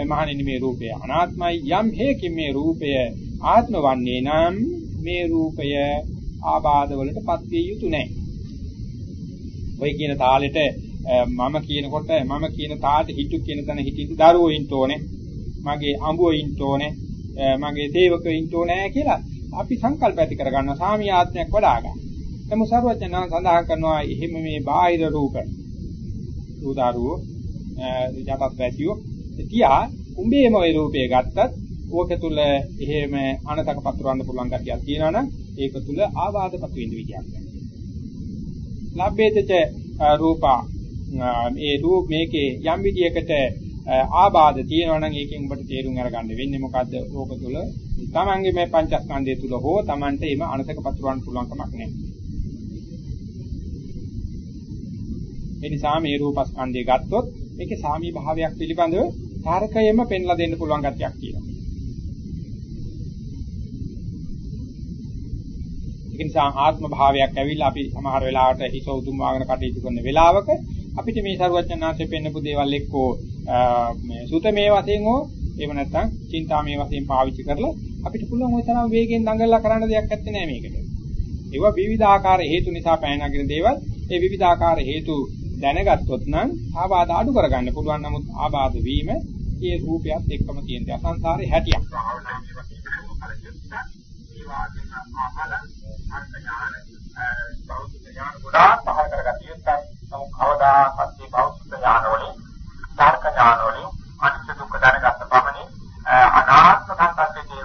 මහණෙනි මේ රූපය අනාත්මයි යම් හේකින් මේ රූපය ආත්ම වන්නේ නම් මේ රූපය ආබාධ වලටපත් විය යුතු නැහැ. ඔය කියන තාලෙට මම කියනකොට මම කියන තාලෙට හිතු කියන තැන හිටින්න දරුවෝ ඉන්න ඕනේ. මගේ අඹුවෝ ඉන්න ඕනේ. මගේ සේවකයෝ ඉන්න ඕනේ කියලා අපි සංකල්ප ඇති කරගන්නවා සාමී ආත්මයක් වඩා ගන්න. නමුත් සර්වඥා සඳහන් කරනවා එහෙම මේ බාහිර රූප උදාරුවෝ යටත් වැසියෝ තියා උඹේම ওই රූපය ගත්තත් ඕක තුල එහෙම අනතක පතුරවන්න පුළුවන් ගැටියක් තියෙනවනම් ඒක තුල ආවාදපතු වෙන විදියක් නැහැ. ලබ්බේතච රූපා මේ රූප මේකේ යම් විදියකට ආබාධ තියෙනවනම් ඒකෙන් ඔබට තේරුම් අරගන්න වෙන්නේ මොකද්ද? ඕක තුල තමන්ගේ මේ පංචස්කන්ධය තුල හෝ තමන්ට එම අනතක පතුරවන්න පුළුවන් කමක් නැහැ. ඒ නිසා මේ රූපස්කන්ධය ගත්තොත් මේකේ සාමී භාවයක් පිළිබඳව තාරකයෙම පෙන්ලා දෙන්න පුළුවන් ගැටයක් තියෙනවා. ඒ නිසා ආත්ම භාවයක් ඇවිල්ලා අපි සමහර වෙලාවට හිත උතුම් වාගෙන කටයුතු කරන වෙලාවක අපිට මේ සරුවචනාංශයෙන් පෙන්නපු දේවල් එක්කෝ මේ සුතමේ වශයෙන් හෝ එහෙම නැත්නම් චින්තාමේ වශයෙන් පාවිච්චි කරලා අපිට පුළුවන් ওই තරම් වේගෙන් දඟලලා කරන්න දෙයක් නැත්තේ නෑ මේකට. ඒවා විවිධාකාර හේතු නිසා පැනනගෙන දේවල් ඒ විවිධාකාර හේතු දැනගත්තොත් නම් ආබාධ අඩු කරගන්න පුළුවන්. නමුත් ආබාධ වීම ඒ රූපයත් එක්කම තියෙන දේ සංසාරේ හැටියක්. ගොඩාක් පහල කරගatiya යුක්තයි. නමුත් කවදාකවත් මේ භෞතික ඥානවලින් තර්ක ඥානවලින් අනිත්‍ය දුක්ඛ දැනගත්ත පමණින් අනාත්ම සංකල්පයේ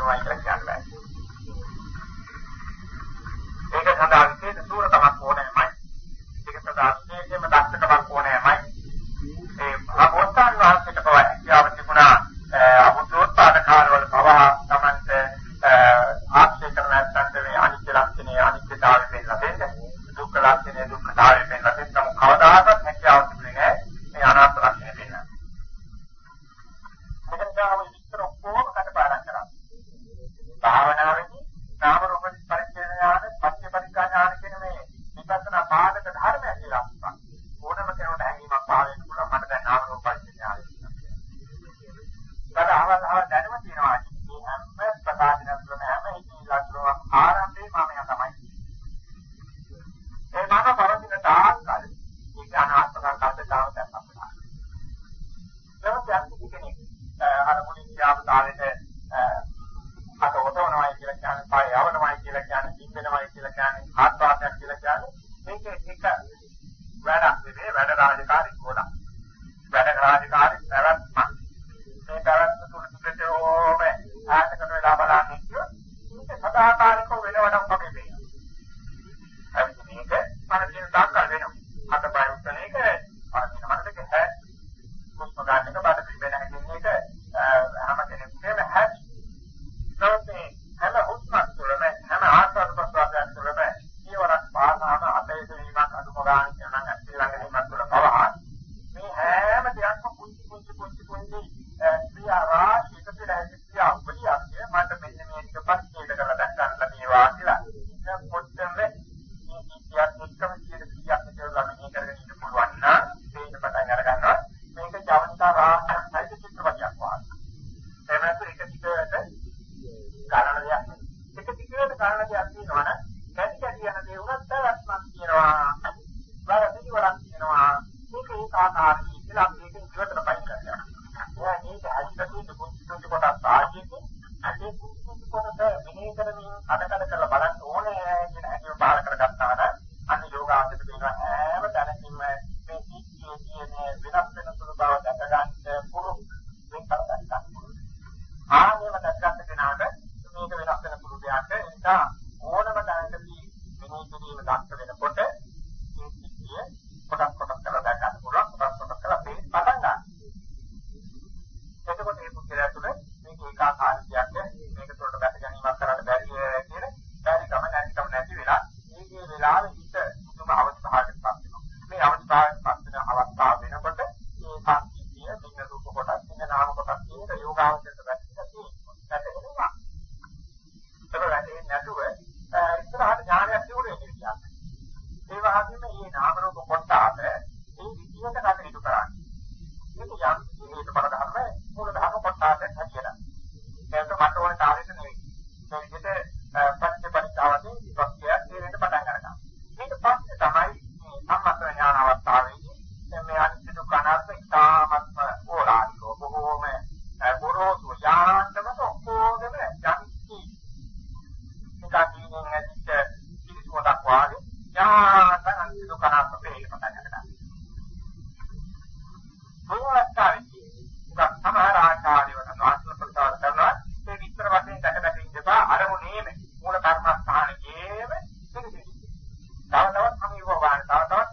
කරන දෙයක්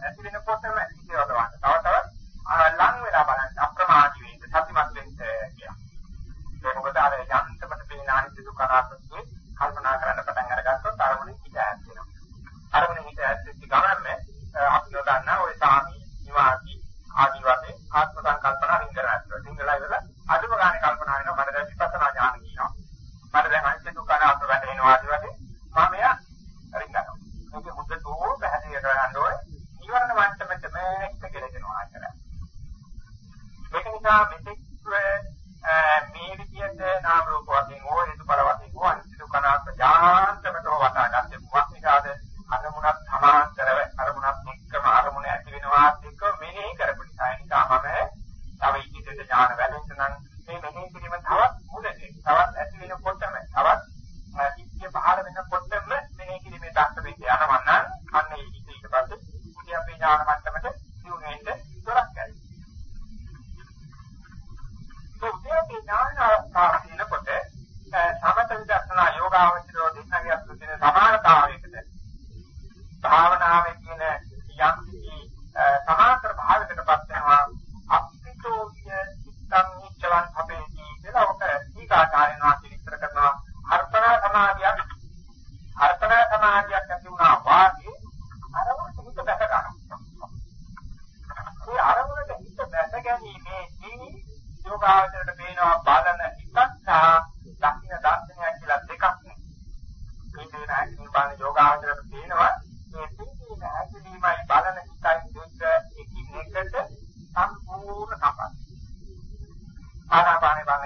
ඇති වෙනකොටම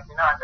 you know,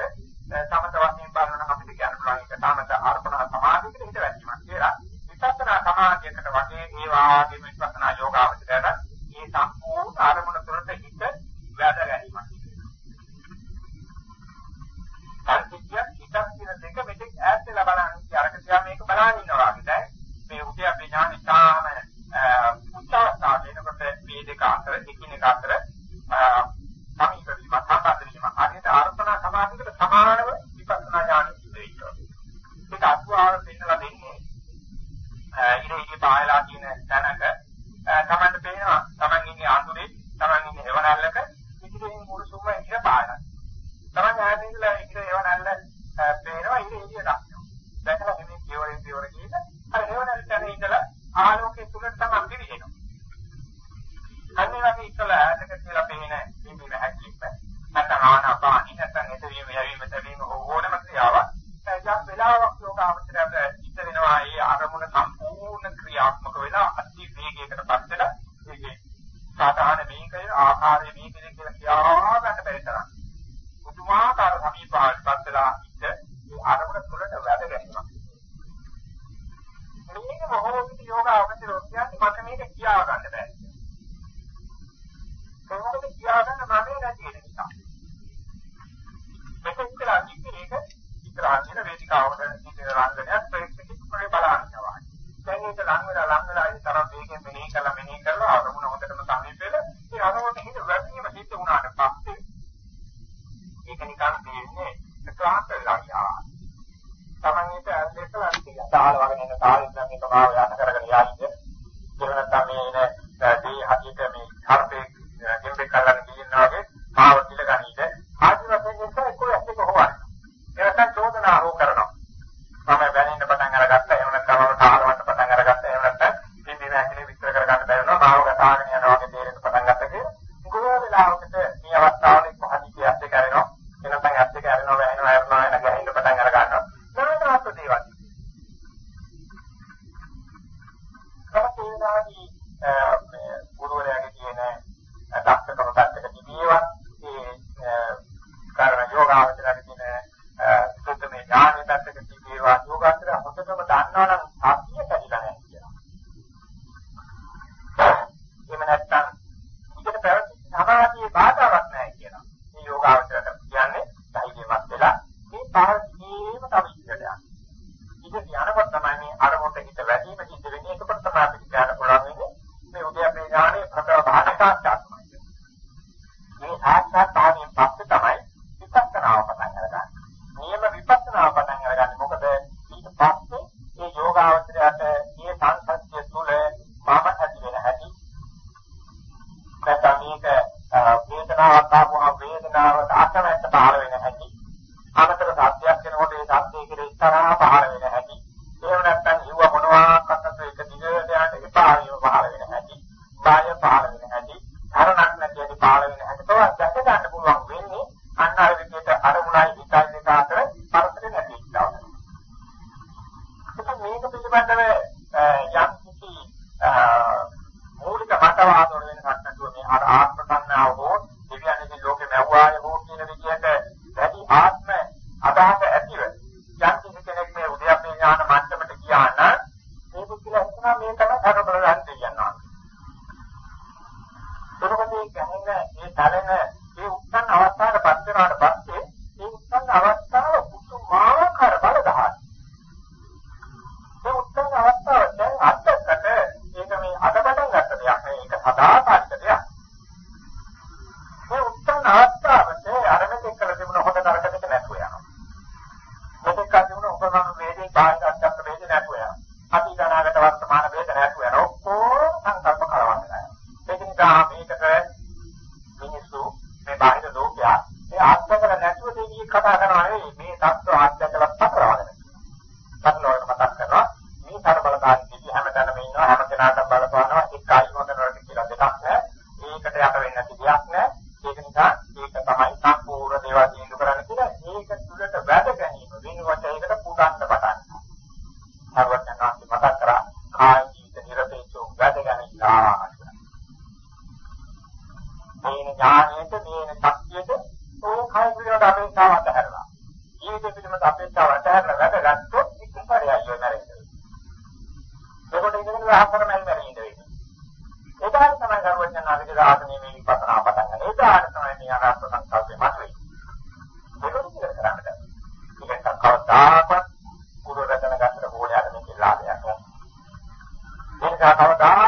නිසා කවදා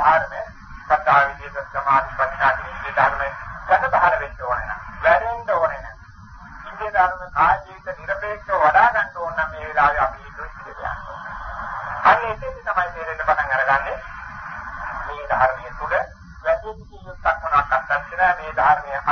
ධර්ම සත්‍ය විදියේ සමාධි ප්‍රඥාදී විදියේ ධර්ම ගන්න බහර වෙන්න ඕනේ නෑ වැරෙන්න ඕනේ නෑ ඉන්දිය ධර්ම කාය ජීවිත නිර්පේක්ෂව වඩා ගන්න ඕන නම් මේ වෙලාවේ අපි දෘෂ්ටි දෙන්න අන්න එතෙන් තමයි තේරෙන්න පටන් අරගන්නේ. මේ ධර්මයේ තුල වැදගත් යුක්තක් මොනක් අත්දැකලා මේ ධර්මයේ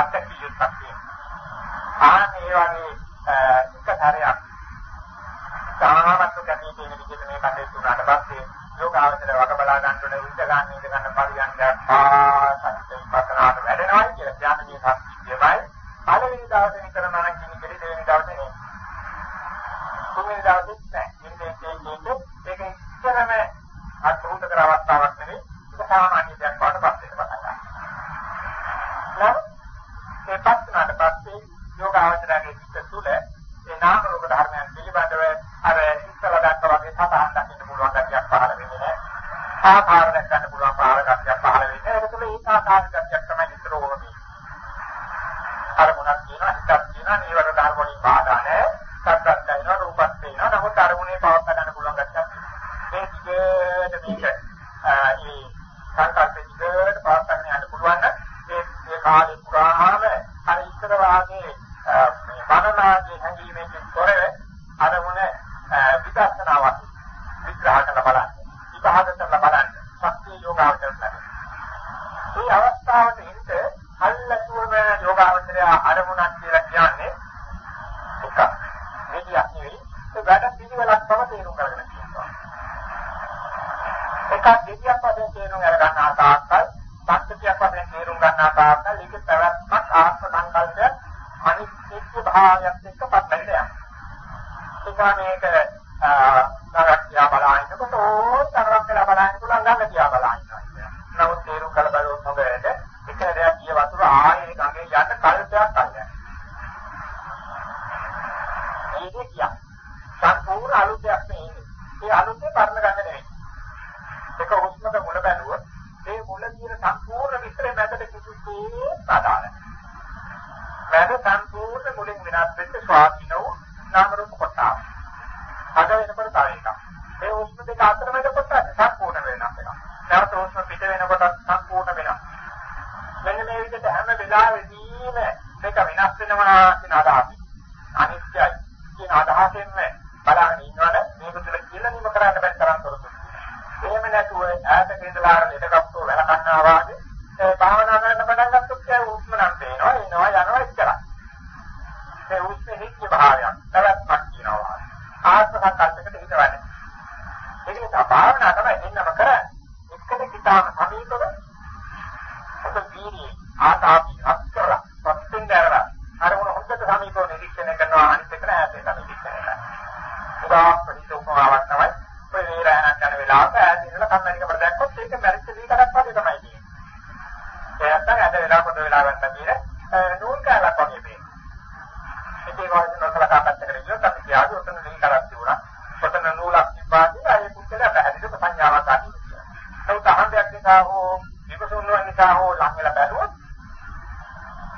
භාවනා පාඩම් ඒක ප්‍රවත්මක් ආත්ම සංකල්පයක් අනිත්‍ය භාවයක් එක්ක පටලැවෙනවා. ඒ කියන්නේ ඒක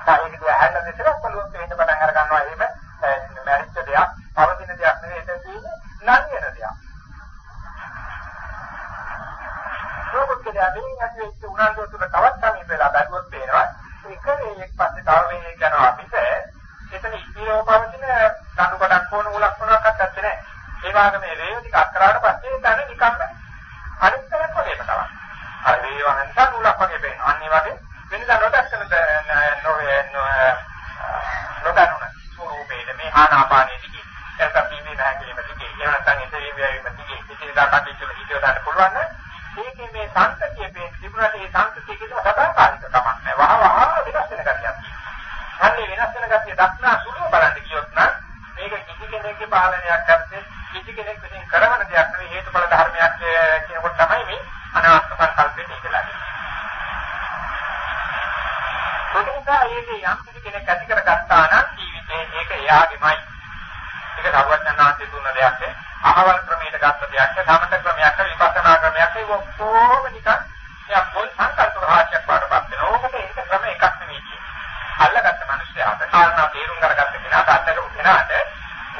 ඒක දිහා හැල්ල දෙසරක් බලුවොත් වෙන්න පටන් අර ගන්නවා එහෙම මැරිච්ච දෙයක්, පවතින දෙයක් නෙවෙයි එතන තියෙන්නේ නම් වෙන දෙයක්. රෝබෝට්කලා දෙයින් ඇති වෙච්ච උනන්දුව තුළ තවත් සමීප වෙලා බැලුවොත් පේනවා ඒක එක් පස්සේ තව වෙන්නේ යනවා අපිට එතන ඉස්තිරව පවතින කණු කොටක් වුණ උලක් වුණාක්වත් නැත්තේ නෑ. ඒ වගේම මේ රේව ටික අක්කරාට පස්සේ තන නිකම්ම අනිත් තරක් වගේම තමයි. අර වේව හන්සන් උලක් වගේ පේනවා. අන්න ඒ වගේ වෙනදා නොදැක්කන නොවේ නොදන්නුන ස්වරූපේද මේ ආනාපානෙ දිගේ. එතන පීමේ නැහැකීම දිගේ. එහෙම නැත්නම් ඉතිරි වේවීම දිගේ. ඉතිරි දාකටිච්චල හිතේ දාන්න පුළුවන් නම් ඒකේ මේ සංතතිය මේ තිබුණාට ඒ සංතතිය කියන සදාකාලික කමක් නෑ. වහ වහ වෙනස් වෙන ගතියක් අන්නේ වෙනස් වෙන ගතිය දක්නා සුළු බලන්න කියොත් නම් මේක කිසි කෙනෙක්ගේ පාලනයක් නැත්තේ කිසි කෙනෙක් විසින් කරවන දෙයක් නෙවෙයි හේතුඵල ධර්මයක් කියනකොට තමයි මේ අනාත්ම සංකල්පෙට ඉඳලා නිසා ඒකේ යම් කිසි කෙනෙක් ඇති කර ගත්තා නම් ජීවිතේ ඒක එයාගේමයි. ඒක සර්වඥාන්සේ දුන්න දෙයක්. අහවල් ක්‍රමයට ගත්ත දෙයක්. සමත ක්‍රමයක් විපස්සනා ක්‍රමයක් ඒක ඔක්කොම නිකන් එයා පොල් සංකල්ප රාශියක් වඩපත් වෙනවා. ඕකට ඒක ක්‍රම එකක් නෙවෙයි කියන්නේ. අල්ලගත්ත මිනිස්සයාට කාරණා තේරුම් කරගත්ත කෙනාට අත්දකපු කෙනාට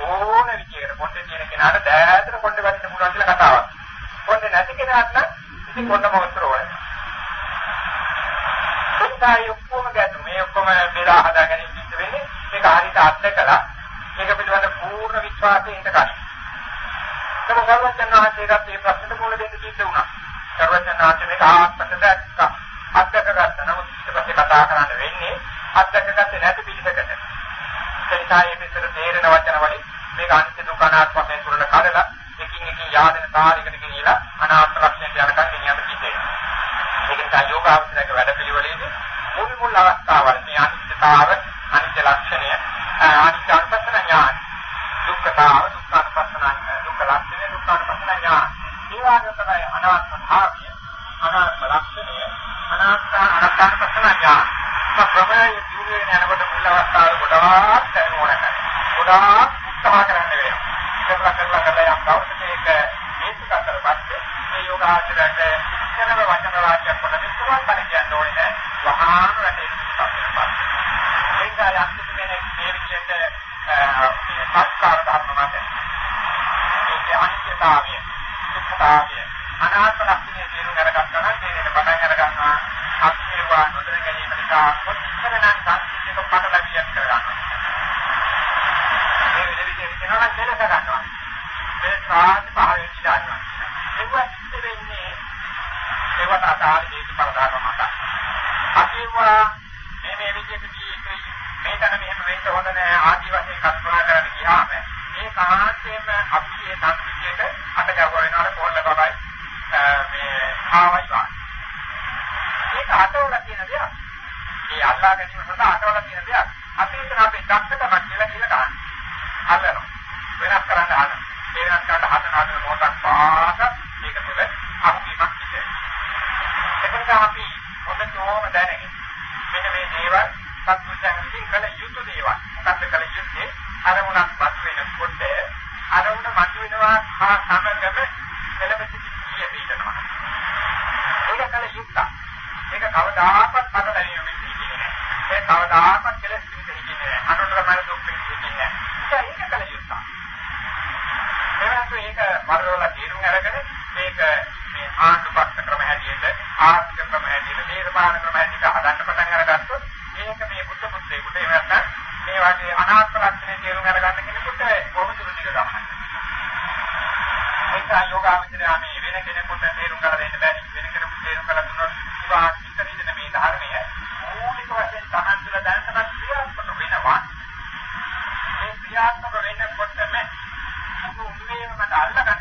ඕන විදියට පොඩ්ඩේ තියෙන කෙනාට දෑතර පොඩ්ඩේ වදින්න පුළුවන් කියලා කතාවක්. පොඩ්ඩේ නැති කෙනාට නම් ඉතින් පොඩ්ඩම උත්තර ඕනේ. ඒකයි ඔක්කොම ගැටුම. මේ ඔක්කොම බෙදා හදා ගැනීම සිද්ධ වෙන්නේ මේක හරියට අත්දකලා මේක පිළිබඳ පූර්ණ විශ්වාසයෙන් ඉඳගන්න. ඒක සර්වඥාන්සේට මේ ප්‍රශ්නෙට මුල දෙන්න සිද්ධ වුණා. සර්වඥාන්සේ මේක ආත්මකට දැක්කා. අත්දක ගත්ත නමුත් ඊට පස්සේ කතා කරන්න වෙන්නේ අත්දක ගත්තේ නැති පිළිසකට. ඒ නිසා මේ පිටර තේරෙන වචන වලින් මේක අනිත්‍ය දුක්ඛ අනාත්ම වශයෙන් තුරන කඩලා එකින් එකින් යාදෙන තාරිකට ගෙනියලා අනාත්ම ලක්ෂණයට යනකම් ගෙනියන්න කිව්වේ. ඒක නිසා යෝගාවචරයක වැඩ පිළිවෙලේදී මුල් මුල් අවස්ථාවල් මේ අනිත්‍යතාව අනිත්‍ය ලක්ෂණය අනිත්‍ය අනුපස්සන ඥාන දුක්ඛතාව දුක්ඛානුපස්සන දුක්ඛ ලක්ෂණය දුක්ඛානුපස්සන ඥාන. ඒ වගේ තමයි අනාත්ම භාවය අනාත්ම ලක්ෂණය අනාත්ම අනාත්මපස්සන ඥාන. ප්‍රමේය ජීවිතේ යනකොට මුල් අවස්ථාවල ගොඩාක් දැනුමක් ගොඩාක් උත්සාහ කරන්න වෙනවා. කරලා කරලා කරලා යම් දවසක ඒක හේතු කරපස්සේ මේ යෝගාචරයට ඉස්සරව වචන රාජ්‍යයක් වල විස්තරයක් කරන්න කියන්න ඕනේ නෑ වහාම රටේ ඉස්සරහට ඒකයි අක්ෂිත කෙනෙක් මේ විදිහට සංස්කාර ධර්ම මත ඒකේ අනිත්‍යතාවය දුක්ඛතාවය අනාත්ම ලක්ෂණය තේරුම් අරගත්තා නම් තේරෙන පටන් අර ගන්නවා අක්ෂේපා නොදැන ගැනීම නිසා කොච්චරනම් සංකීර්ණක පටලවියක් කරගන්නවා. මේ විදිහට කියනවා නම් දෙලක ගන්නවා මේ සාධි පහළ වෙච්ච දානවා ඒක සිද්ධ වෙන්නේ ඒවට අදාළ හේතුඵල ධර්ම මත. අකීවා මේ මේ විදිහට ජීවිතේ මේකට මෙහෙම වෙන්න හොඳ නෑ ආදි වශයෙන් කල්පනා කරන්න ගියාම මේ කාන්තේම අපි මේ සංස්කෘතියට අත ගැව වෙනවල පොල්ල බබයි මේ ආවයි වා. ඒක අතවල තියෙන දෙයක්. මේ අල්ලා ගැනීම සඳහා අතවල තියෙන දෙයක්. අපි හිතන අපේ දක්ෂකමක් කියලා කියලා ගන්න. අල්ලනවා. වෙනස් කරන්න හදන. ඒ වෙනස් කරන්න හදන හදන මොහොතක් පාස මේක තුළ අත්වීමක් සිදේ. එතකොට අපි මොනතෝම දැනගෙන මෙන්න මේ දේවල් සත්පුරුෂයන් විසින් කළ යුතු දේවල්. මොකක්ද කළ යුත්තේ? අරමුණක් පත් වෙනකොට අරමුණ මත වෙනවා හා සමගම එළඹ සිටි පිළිදෙනවා. ඒක කළ යුත්තක්. ඒක කවදාකවත් මට ලැබෙන්නේ නැහැ. ඒ කවදාකවත් කෙලෙස් පිළිදෙන්නේ නැහැ. අනුතර මන දුක් පිළිදෙන්නේ නැහැ. ඒක කළ යුත්තක්. එවනත් මේක මරවල තීරුම් අරගෙන මේක මේ ආණ්ඩුපක්ෂ ක්‍රම හැටියට ආර්ථික ක්‍රම හැටියට දේශපාලන ක්‍රම හැටියට හදන්න පටන් අරගත්තොත් මේක මේ බුද්ධ පුත්‍රයෙකුට එහෙම නැත්නම් මේ වගේ අනාත්ම ලක්ෂණේ තේරුම් අරගන්න කෙනෙකුට බොහොම දුරදිග ගමනක්. ඒක යෝගාවචරය මේ වෙන කෙනෙකුට තේරුම් ගන්න දෙන්න බැරි වෙන කෙනෙකුට තේරුම් ගන්න දුන්නොත් ඉවා ඉතිරිදෙන මේ ධර්මය මූලික වශයෙන් තමන් තුළ දැනටමත් ක්‍රියාත්මක වෙනවා. මේ ක්‍රියාත්මක වෙනකොටම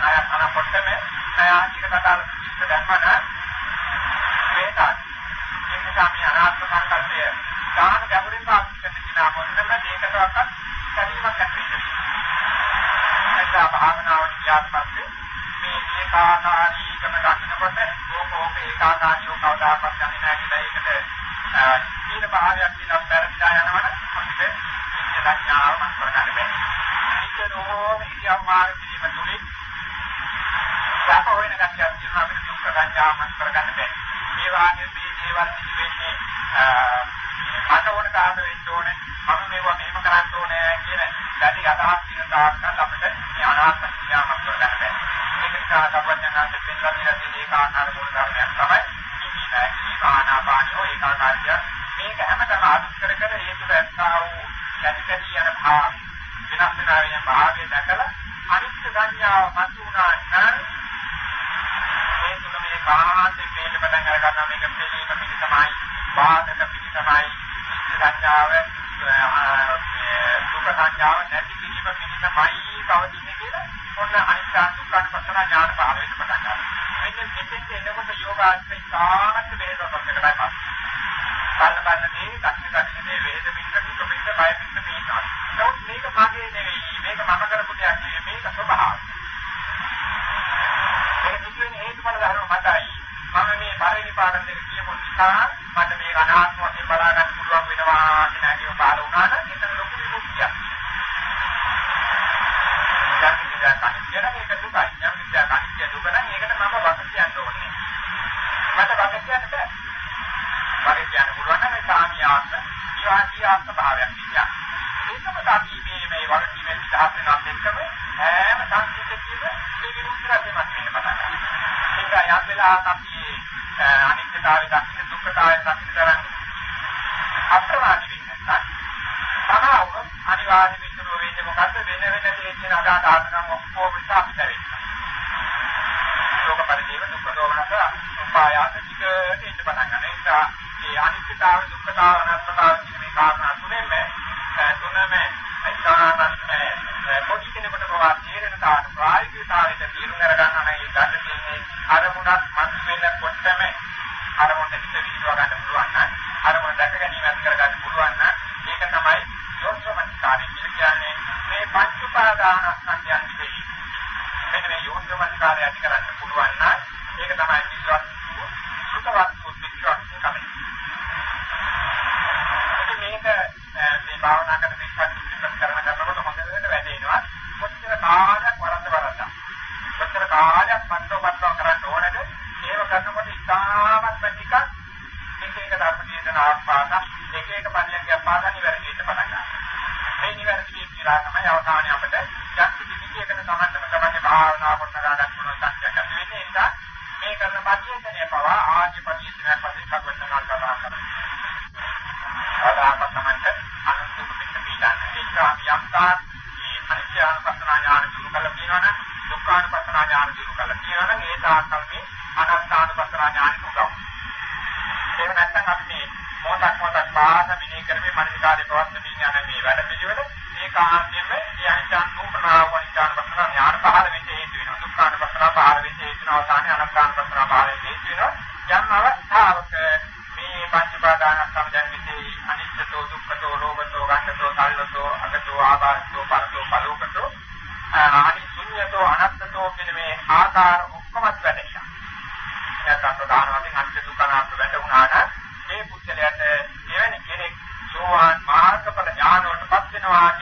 අය අර පොට්ටම ආචික කතාව සිද්ධ දක්වන පටිච්චාපි යම්තා මේ පටිච්චානුපස්සනා ඥාන දිනු කළ කියනවනම් දුක්ඛානුපස්සනා ඥාන දිනු කළ කියනවනම් ඒ තාක්කල් මේ අනාත්මානුපස්සනා ඥාන දුකව. එහෙම නැත්නම් අපි මේ මොහොතක් මොහොතක් පාස මිනී කරමින් මනසිකාරේ පවත්න විඥාන මේ වැඩ පිළිවෙල ඒකාන්තයෙන්ම යහිතාන් නූපනාවනිකාන පස්සනා ඥාන පහළ වෙන්න හේතු වෙනවා. දුක්ඛානුපස්සනා පහළ වෙන්න හේතු වෙනවා. සානේ අනාත්මානුපස්සනා පහළ වෙන්න හේතු වෙනවා. යම් අවස්ථාවක මේ පංච පාදාන සම්ජන් විදී අනිත්‍යතෝ දුක්ඛතෝ රෝගතෝ සුඤ්ඤතෝ සල්ලතෝ අගතෝ ආකාශෝ පරතෝ පරෝකතෝ ආනි ශුන්‍යතෝ අනත්තතෝ කියන මේ ආකාර ඔක්කොමත් වැටෙනවා. නැත්නම් ප්‍රධාන වශයෙන් අනිත්‍ය දුක්ඛ අනාත්ම වැටුණාට මේ පුද්ගලයාට එවැනි කෙනෙක් සෝවාන් මාර්ගඵල ඥානවලටපත් වෙනවා